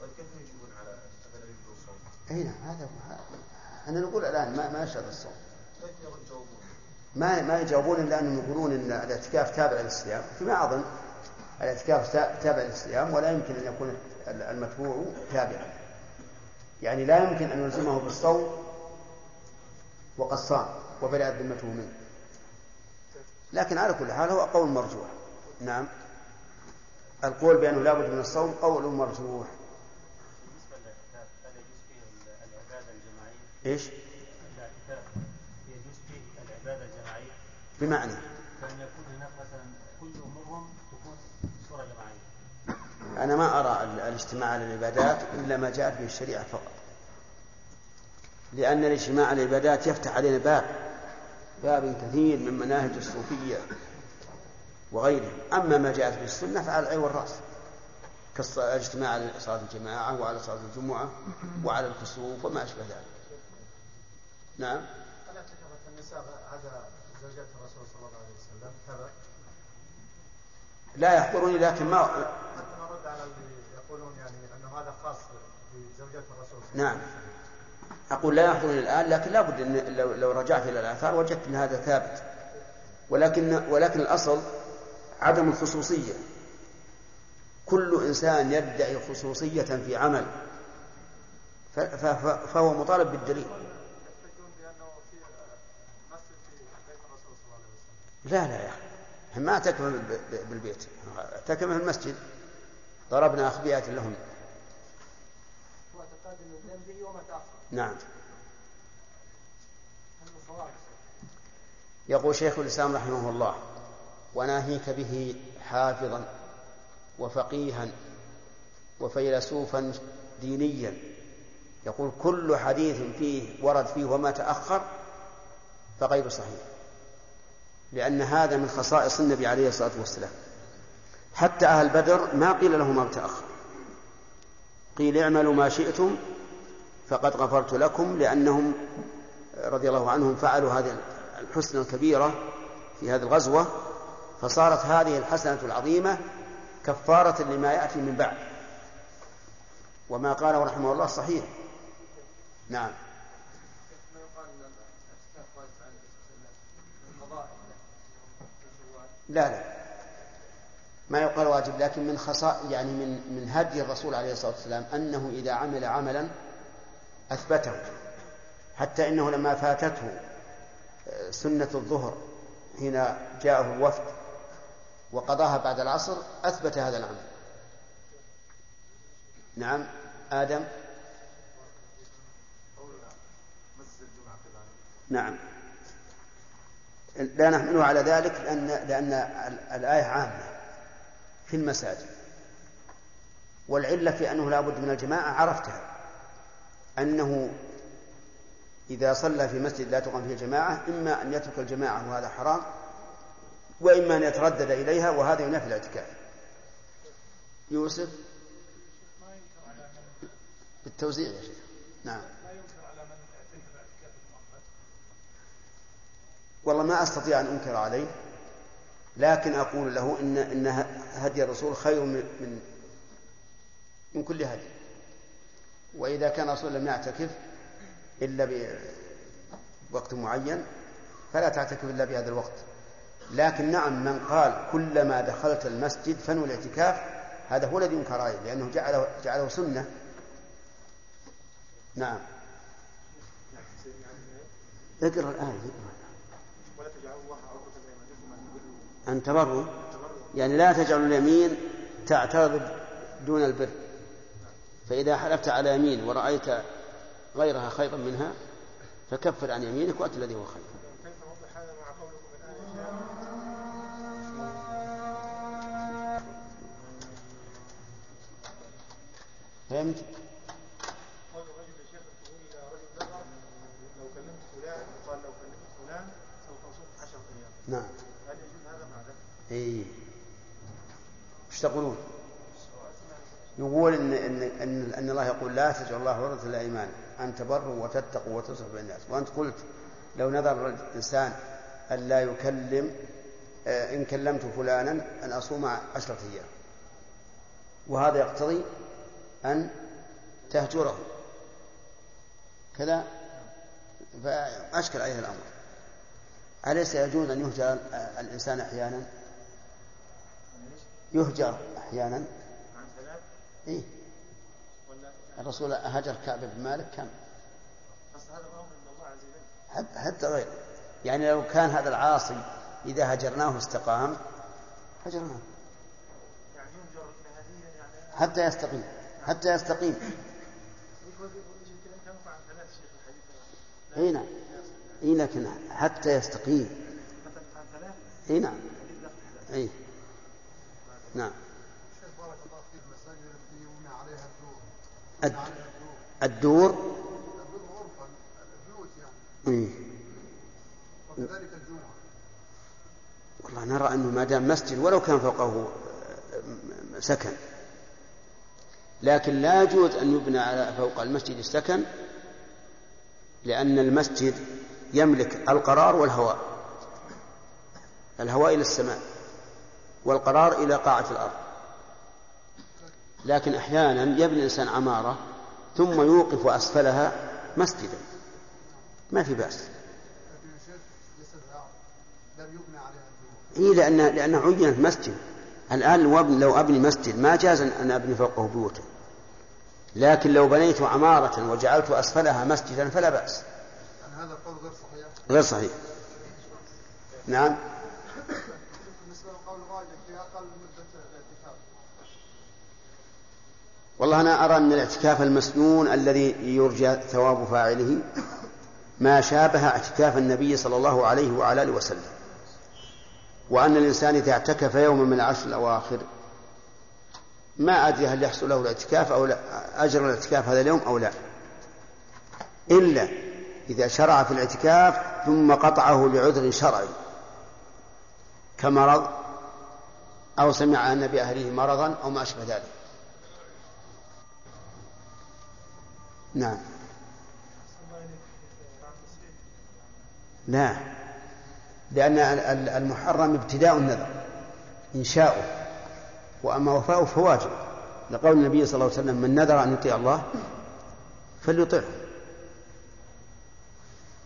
طيب كيف يجيبون على الصوم؟ اي نعم هذا إحنا نقول الآن ما ما يشرط الصوم. كيف يجاوبون؟ ما ما يجاوبون إلا أنهم يقولون إن الاعتكاف تابع للصيام. فيما اظن الاعتكاف تابع للصيام ولا يمكن أن يكون المتبوع تابعا يعني لا يمكن أن يلزمه بالصوم وقد صام. وبرأت ذمته منه. لكن على كل حال هو قول مرجوح. نعم. القول بأنه لا بد من الصوم قول مرجوح؟ إيش؟ العبادة الجماعية بمعنى. يكون هناك مثلا كل تكون صورة جماعية أنا ما أرى الاجتماع على العبادات إلا ما جاءت به الشريعة فقط. لأن الاجتماع على العبادات يفتح علينا باب. باب كثير من مناهج الصوفية وغيره أما ما جاءت به السنة فعلى العين والرأس كالاجتماع على صلاة الجماعة وعلى صلاة الجمعة وعلى الكسوف وما أشبه ذلك. نعم؟ هل اعتكفت النساء عدا زوجات الرسول صلى الله عليه وسلم كذا؟ لا يحضرني لكن ما حتى نرد على اللي يقولون يعني أنه هذا خاص بزوجات الرسول صلى الله نعم. أقول لا يحضرني الآن لكن لابد أن لو, لو رجعت إلى الآثار وجدت أن هذا ثابت. ولكن ولكن الأصل عدم الخصوصية. كل إنسان يدعي خصوصية في عمل. فهو مطالب بالدليل. لا لا يا أخي. ما ب- بالبيت. في المسجد. ضربنا أخبيات لهم هو اعتقاد انه بينبغي وما تاخر نعم. يقول شيخ الإسلام رحمه الله وناهيك به حافظا وفقيها وفيلسوفا دينيا. يقول كل حديث فيه ورد فيه وما تأخر فغير صحيح لأن هذا من خصائص النبي عليه الصلاة والسلام. حتى أهل بدر ما قيل لهم ما تأخر قيل اعملوا ما شئتم فقد غفرت لكم لأنهم رضي الله عنهم فعلوا هذه الحسنى الكبيرة في هذه الغزوة فصارت هذه الحسنة العظيمة كفارة لما يأتي من بعد. وما قاله رحمه الله صحيح. نعم. لا لا. ما يقال واجب لكن من خصاء يعني من من هدي الرسول عليه الصلاة والسلام أنه إذا عمل عملا أثبته حتى إنه لما فاتته آه، سنة الظهر حين جاءه الوفد وقضاها بعد العصر أثبت هذا العمل. نعم آدم. نعم. لا نحمله على ذلك لأن لأن الآية عامة في المساجد. والعلة في أنه لا بد من الجماعة عرفتها. أنه إذا صلى في مسجد لا تقام فيه الجماعة إما أن يترك الجماعة وهذا حرام وإما أن يتردد إليها وهذا ينافي الاعتكاف. يوسف؟ بالتوزيع يا شيخ. نعم. والله ما أستطيع أن أنكر عليه لكن أقول له ان إن هدي الرسول خير من من, من كل هدي. وإذا كان الرسول لم يعتكف إلا بوقت معين فلا تعتكف إلا بهذا الوقت. لكن نعم من قال كلما دخلت المسجد فنو الاعتكاف هذا هو الذي ينكر عليه لأنه جعله جعله سنة. نعم. الآية اقرأ أن تبروا يعني لا تجعلوا اليمين تعترض دون البر. فإذا حلفت على يمين ورأيت غيرها خيرا منها فكفر عن يمينك وأت الذي هو خير فهمت؟ قول الرجل يا شيخ تقول إلى رجل نظر لو كلمت فلان وقال لو كلمت فلان سوف اصوم 10 أيام نعم هل يجوز هذا مع ذلك؟ اي إيش تقولون؟ يقول ان ان ان, إن الله يقول لا تجعل الله ورث الايمان أن تبروا وتتقوا وتصلحوا بين الناس. وأنت قلت لو نذر الإنسان أن لا يكلم آه، إن كلمت فلانا أن أصوم عشرة أيام. وهذا يقتضي أن تهجره. كذا؟ فأشكل عليه الأمر. أليس يجوز أن يهجر الإنسان أحيانا؟ يهجر أحيانا. إيه. الرسول هجر كعب بن مالك كم؟ حتى, حتى غير. يعني لو كان هذا العاصي إذا هجرناه استقام هجرناه. حتى يستقيم. حتى يستقيم. إي نعم. إي لكن حتى يستقيم. إي نعم. إي. نعم شيخ بارك الله فيك المساجد التي يبنى عليها الدور الد- عليها الدور. إيه. والله نرى أنه ما دام مسجد ولو كان فوقه سكن. لكن لا يجوز أن يبنى على فوق المسجد السكن لأن المسجد يملك القرار والهواء الهواء إلى السماء والقرار إلى قاعة الأرض. لكن أحيانا يبني الإنسان عمارة ثم يوقف أسفلها مسجدا. ما في بأس. إيه لأن لأنه عينت مسجد. الآن لو أبني, مسجد ما جاز أن أبني فوقه بيوتا. لكن لو بنيت عمارة وجعلت أسفلها مسجدا فلا بأس. هذا القول غير صحيح؟ غير صحيح. نعم بالنسبة للقول الراجح في أقل مده الاعتكاف والله أنا أرى أن الاعتكاف المسنون الذي يرجى ثواب فاعله ما شابه اعتكاف النبي صلى الله عليه وعلى آله وسلم وأن الإنسان إذا اعتكف يوما من العشر الأواخر ما أدري هل يحصل له الاعتكاف أو لا أجر الاعتكاف هذا اليوم أو لا. إلا إذا شرع في الاعتكاف ثم قطعه لعذر شرعي كمرض أو سمع أن بأهله مرضا أو ما أشبه ذلك. نعم. لا. لأن ال- ال- المحرم ابتداء النذر إنشاؤه وأما وفاؤه فواجب. لقول النبي صلى الله عليه وسلم من نذر أن يطيع الله فليطعه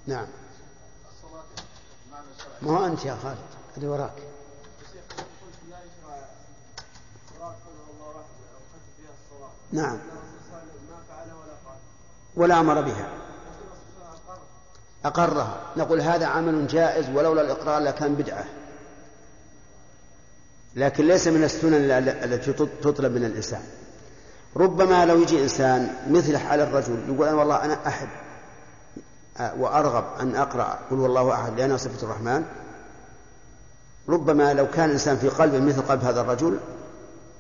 نعم. ما هو أنت يا خالد؟ اللي وراك. نعم. ولا أمر بها. أقرها. نقول هذا عمل جائز ولولا الإقرار لكان بدعة. لكن ليس من السنن التي تطلب من الإنسان. ربما لو يجي إنسان مثل حال الرجل يقول أنا والله أنا أحب وأرغب أن أقرأ قل هو الله أحد لأنها صفة الرحمن. ربما لو كان الإنسان في قلبه مثل قلب هذا الرجل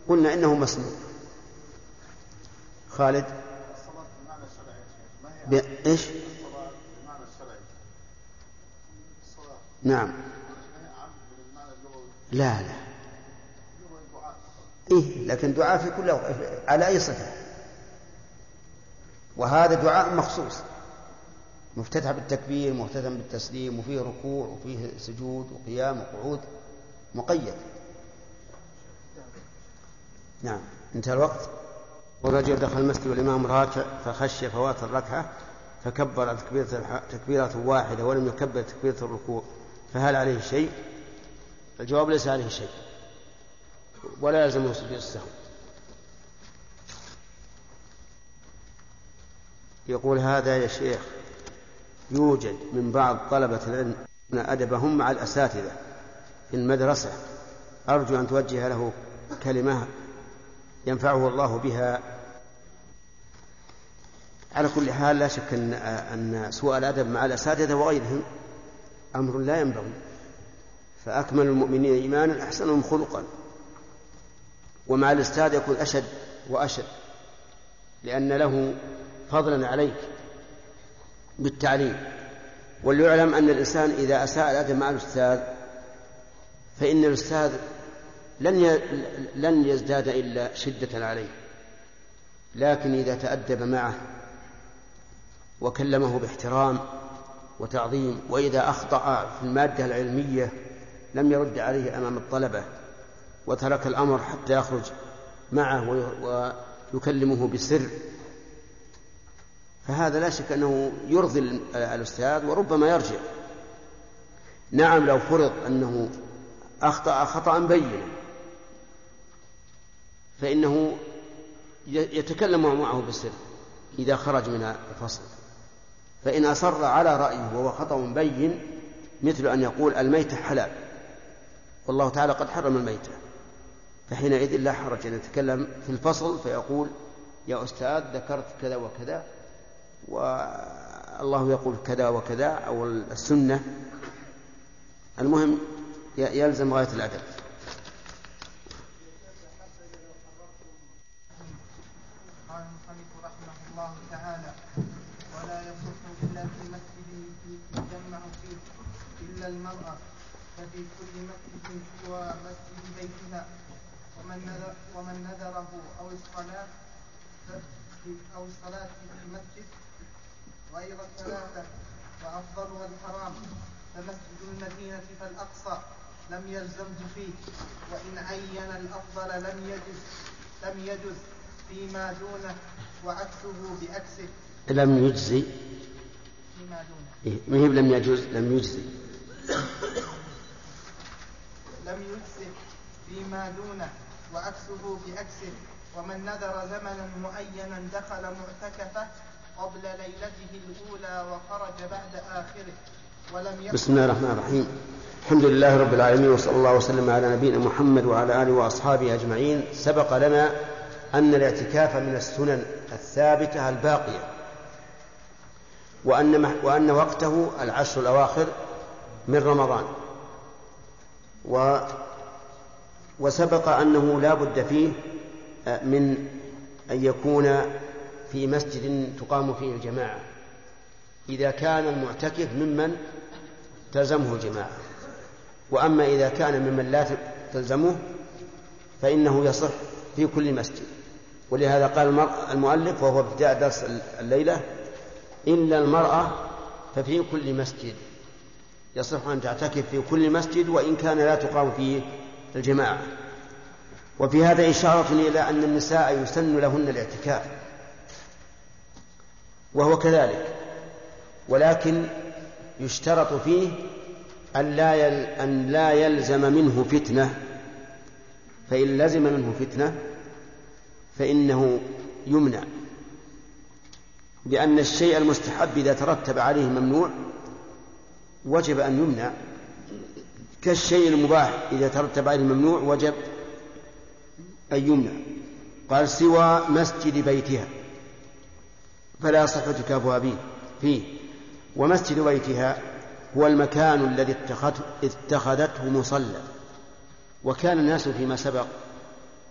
قلنا إنه مسلم خالد. إيش؟ نعم. لا لا. إيه لكن دعاء في كل على أي صفة؟ وهذا دعاء مخصوص. مفتتح بالتكبير مفتتح بالتسليم وفيه ركوع وفيه سجود وقيام وقعود. مقيد. نعم. انتهى الوقت؟ والرجل دخل المسجد والإمام راكع فخشي فوات الركعة فكبر تكبيرة تكبيرة واحدة ولم يكبر تكبيرة الركوع فهل عليه شيء؟ الجواب ليس عليه شيء. ولا يلزمه سجود السهو. يقول هذا يا شيخ يوجد من بعض طلبة العلم أدبهم مع الأساتذة في المدرسة. أرجو أن توجه له كلمة ينفعه الله بها. على كل حال لا شك أن أن سوء الأدب مع الأساتذة وغيرهم أمر لا ينبغي. فأكمل المؤمنين إيمانا أحسنهم خلقا. ومع الأستاذ يكون أشد وأشد لأن له فضلا عليك بالتعليم. وليعلم أن الإنسان إذا أساء الأدب مع الأستاذ فإن الأستاذ لن لن يزداد إلا شدة عليه. لكن إذا تأدب معه وكلمه باحترام وتعظيم وإذا أخطأ في المادة العلمية لم يرد عليه أمام الطلبة وترك الأمر حتى يخرج معه ويكلمه بسر فهذا لا شك أنه يرضي الأستاذ وربما يرجع. نعم لو فرض أنه أخطأ خطأ بينا فإنه يتكلم معه بالسر إذا خرج من الفصل. فإن أصر على رأيه وهو خطأ بين مثل أن يقول الميتة حلال. والله تعالى قد حرم الميتة فحينئذ لا حرج أن يتكلم في الفصل فيقول يا أستاذ ذكرت كذا وكذا والله يقول كذا وكذا أو السنة. المهم يلزم غاية الأدب قال المصنف رحمه الله تعالى ولا يصح إلا في مسجد يجمع فيه إلا المرأة ففي كل مسجد سوى مسجد بيتها ومن نذر ومن نذره أو الصلاة أو الصلاة في المسجد غير الثلاثة وأفضلها الحرام فمسجد المدينة فالأقصى لم يلزمه فيه وإن عين الأفضل لم يجز لم يجز فيما دونه وعكسه بعكسه. لم يجزي فيما دونه. إيه ما هي لم يجوز لم يجزي لم يجزه فيما دونه. وعكسه بعكسه ومن نذر زمنا معينا دخل معتكفة قبل ليلته الأولى وخرج بعد آخره. ولم بسم الله الرحمن الرحيم. الحمد لله رب العالمين وصلى الله وسلم على نبينا محمد وعلى آله وأصحابه أجمعين. سبق لنا أن الاعتكاف من السنن الثابتة الباقية وأن, وأن وقته العشر الأواخر من رمضان. وسبق أنه لا بد فيه من أن يكون في مسجد تقام فيه الجماعة. إذا كان المعتكف ممن تلزمه الجماعة. وأما إذا كان ممن لا تلزمه فإنه يصح في كل مسجد. ولهذا قال المؤلف وهو ابتداء درس الليلة إلا المرأة ففي كل مسجد. يصح أن تعتكف في كل مسجد وإن كان لا تقام فيه الجماعة. وفي هذا إشارة إلى أن النساء يسن لهن الاعتكاف. وهو كذلك. ولكن يشترط فيه أن لا, يل أن لا يلزم منه فتنة. فإن لزم منه فتنة فإنه يمنع. لأن الشيء المستحب إذا ترتب عليه ممنوع وجب أن يمنع. كالشيء المباح إذا ترتب عليه الممنوع وجب أن يمنع. قال سوى مسجد بيتها. فلا اعتكافها به فيه ومسجد بيتها هو المكان الذي اتخذته مصلى. وكان الناس فيما سبق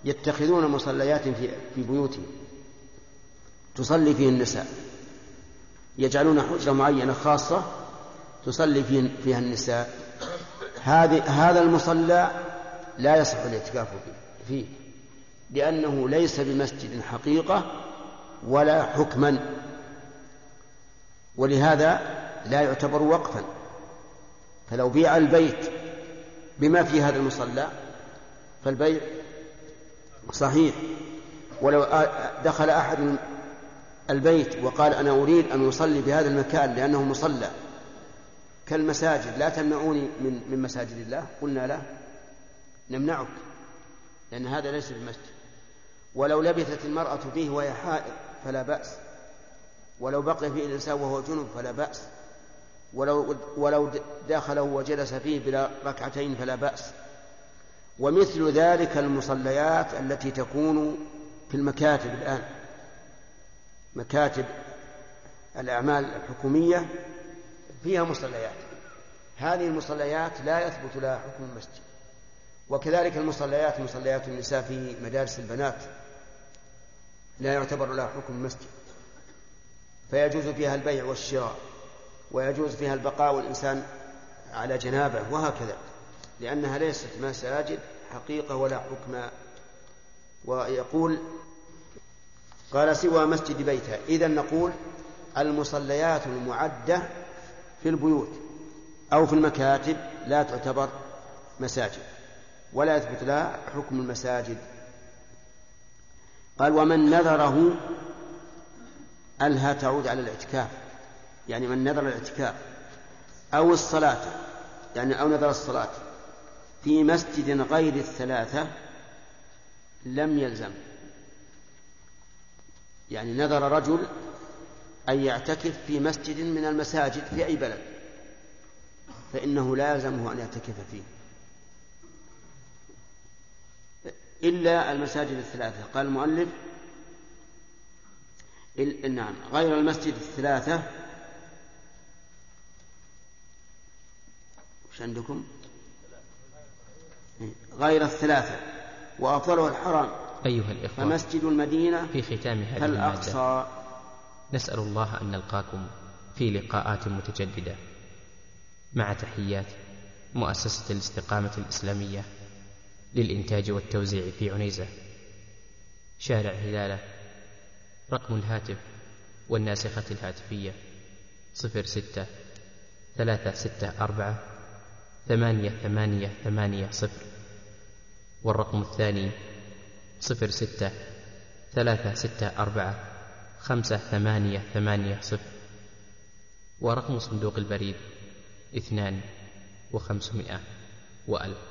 يتخذون مصليات في في بيوتهم. تصلي فيه النساء. يجعلون حجرة معينة خاصة تصلي فيها النساء. هذه هذا المصلى لا يصح الاعتكاف فيه لأنه ليس بمسجد حقيقة ولا حكما ولهذا لا يعتبر وقفا. فلو بيع البيت بما في هذا المصلى فالبيع صحيح. ولو دخل أحد البيت وقال أنا أريد أن أصلي بهذا المكان لأنه مصلى كالمساجد لا تمنعوني من من مساجد الله؟ قلنا لا. نمنعك لأن هذا ليس بمسجد. ولو لبثت المرأة فيه وهي حائض فلا بأس. ولو بقي فيه الإنسان وهو جنب فلا بأس. ولو ولو دخله وجلس فيه بلا ركعتين فلا بأس. ومثل ذلك المصليات التي تكون في المكاتب الآن. مكاتب الأعمال الحكومية فيها مصليات. هذه المصليات لا يثبت لها حكم المسجد. وكذلك المصليات مصليات النساء في مدارس البنات لا يعتبر لها حكم المسجد. فيجوز فيها البيع والشراء ويجوز فيها البقاء والإنسان على جنابه وهكذا لأنها ليست مساجد حقيقة ولا حكم. ويقول قال سوى مسجد بيتها. إذا نقول المصليات المعدة في البيوت أو في المكاتب لا تعتبر مساجد ولا يثبت لها حكم المساجد. قال ومن نذره ألها تعود على الاعتكاف يعني من نذر الاعتكاف أو الصلاة يعني أو نذر الصلاة في مسجد غير الثلاثة لم يلزم يعني نذر رجل أن يعتكف في مسجد من المساجد في أي بلد فإنه لا يلزمه أن يعتكف فيه. إلا المساجد الثلاثة. قال المؤلف نعم غير المسجد الثلاثة. وش عندكم؟ غير الثلاثة. وأفضله الحرام. أيها الإخوة فمسجد المدينة في ختام هذه فالأقصى. المادة نسأل الله أن نلقاكم في لقاءات متجددة. مع تحيات مؤسسة الاستقامة الإسلامية للإنتاج والتوزيع في عنيزة. شارع هلالة رقم الهاتف والناسخة الهاتفية صفر ستة ثلاثة ستة أربعة ثمانية ثمانية ثمانية صفر والرقم الثاني صفر ستة ثلاثة ستة أربعة خمسة ثمانية ثمانية صفر. ورقم صندوق البريد اثنان وخمسمائة وألف.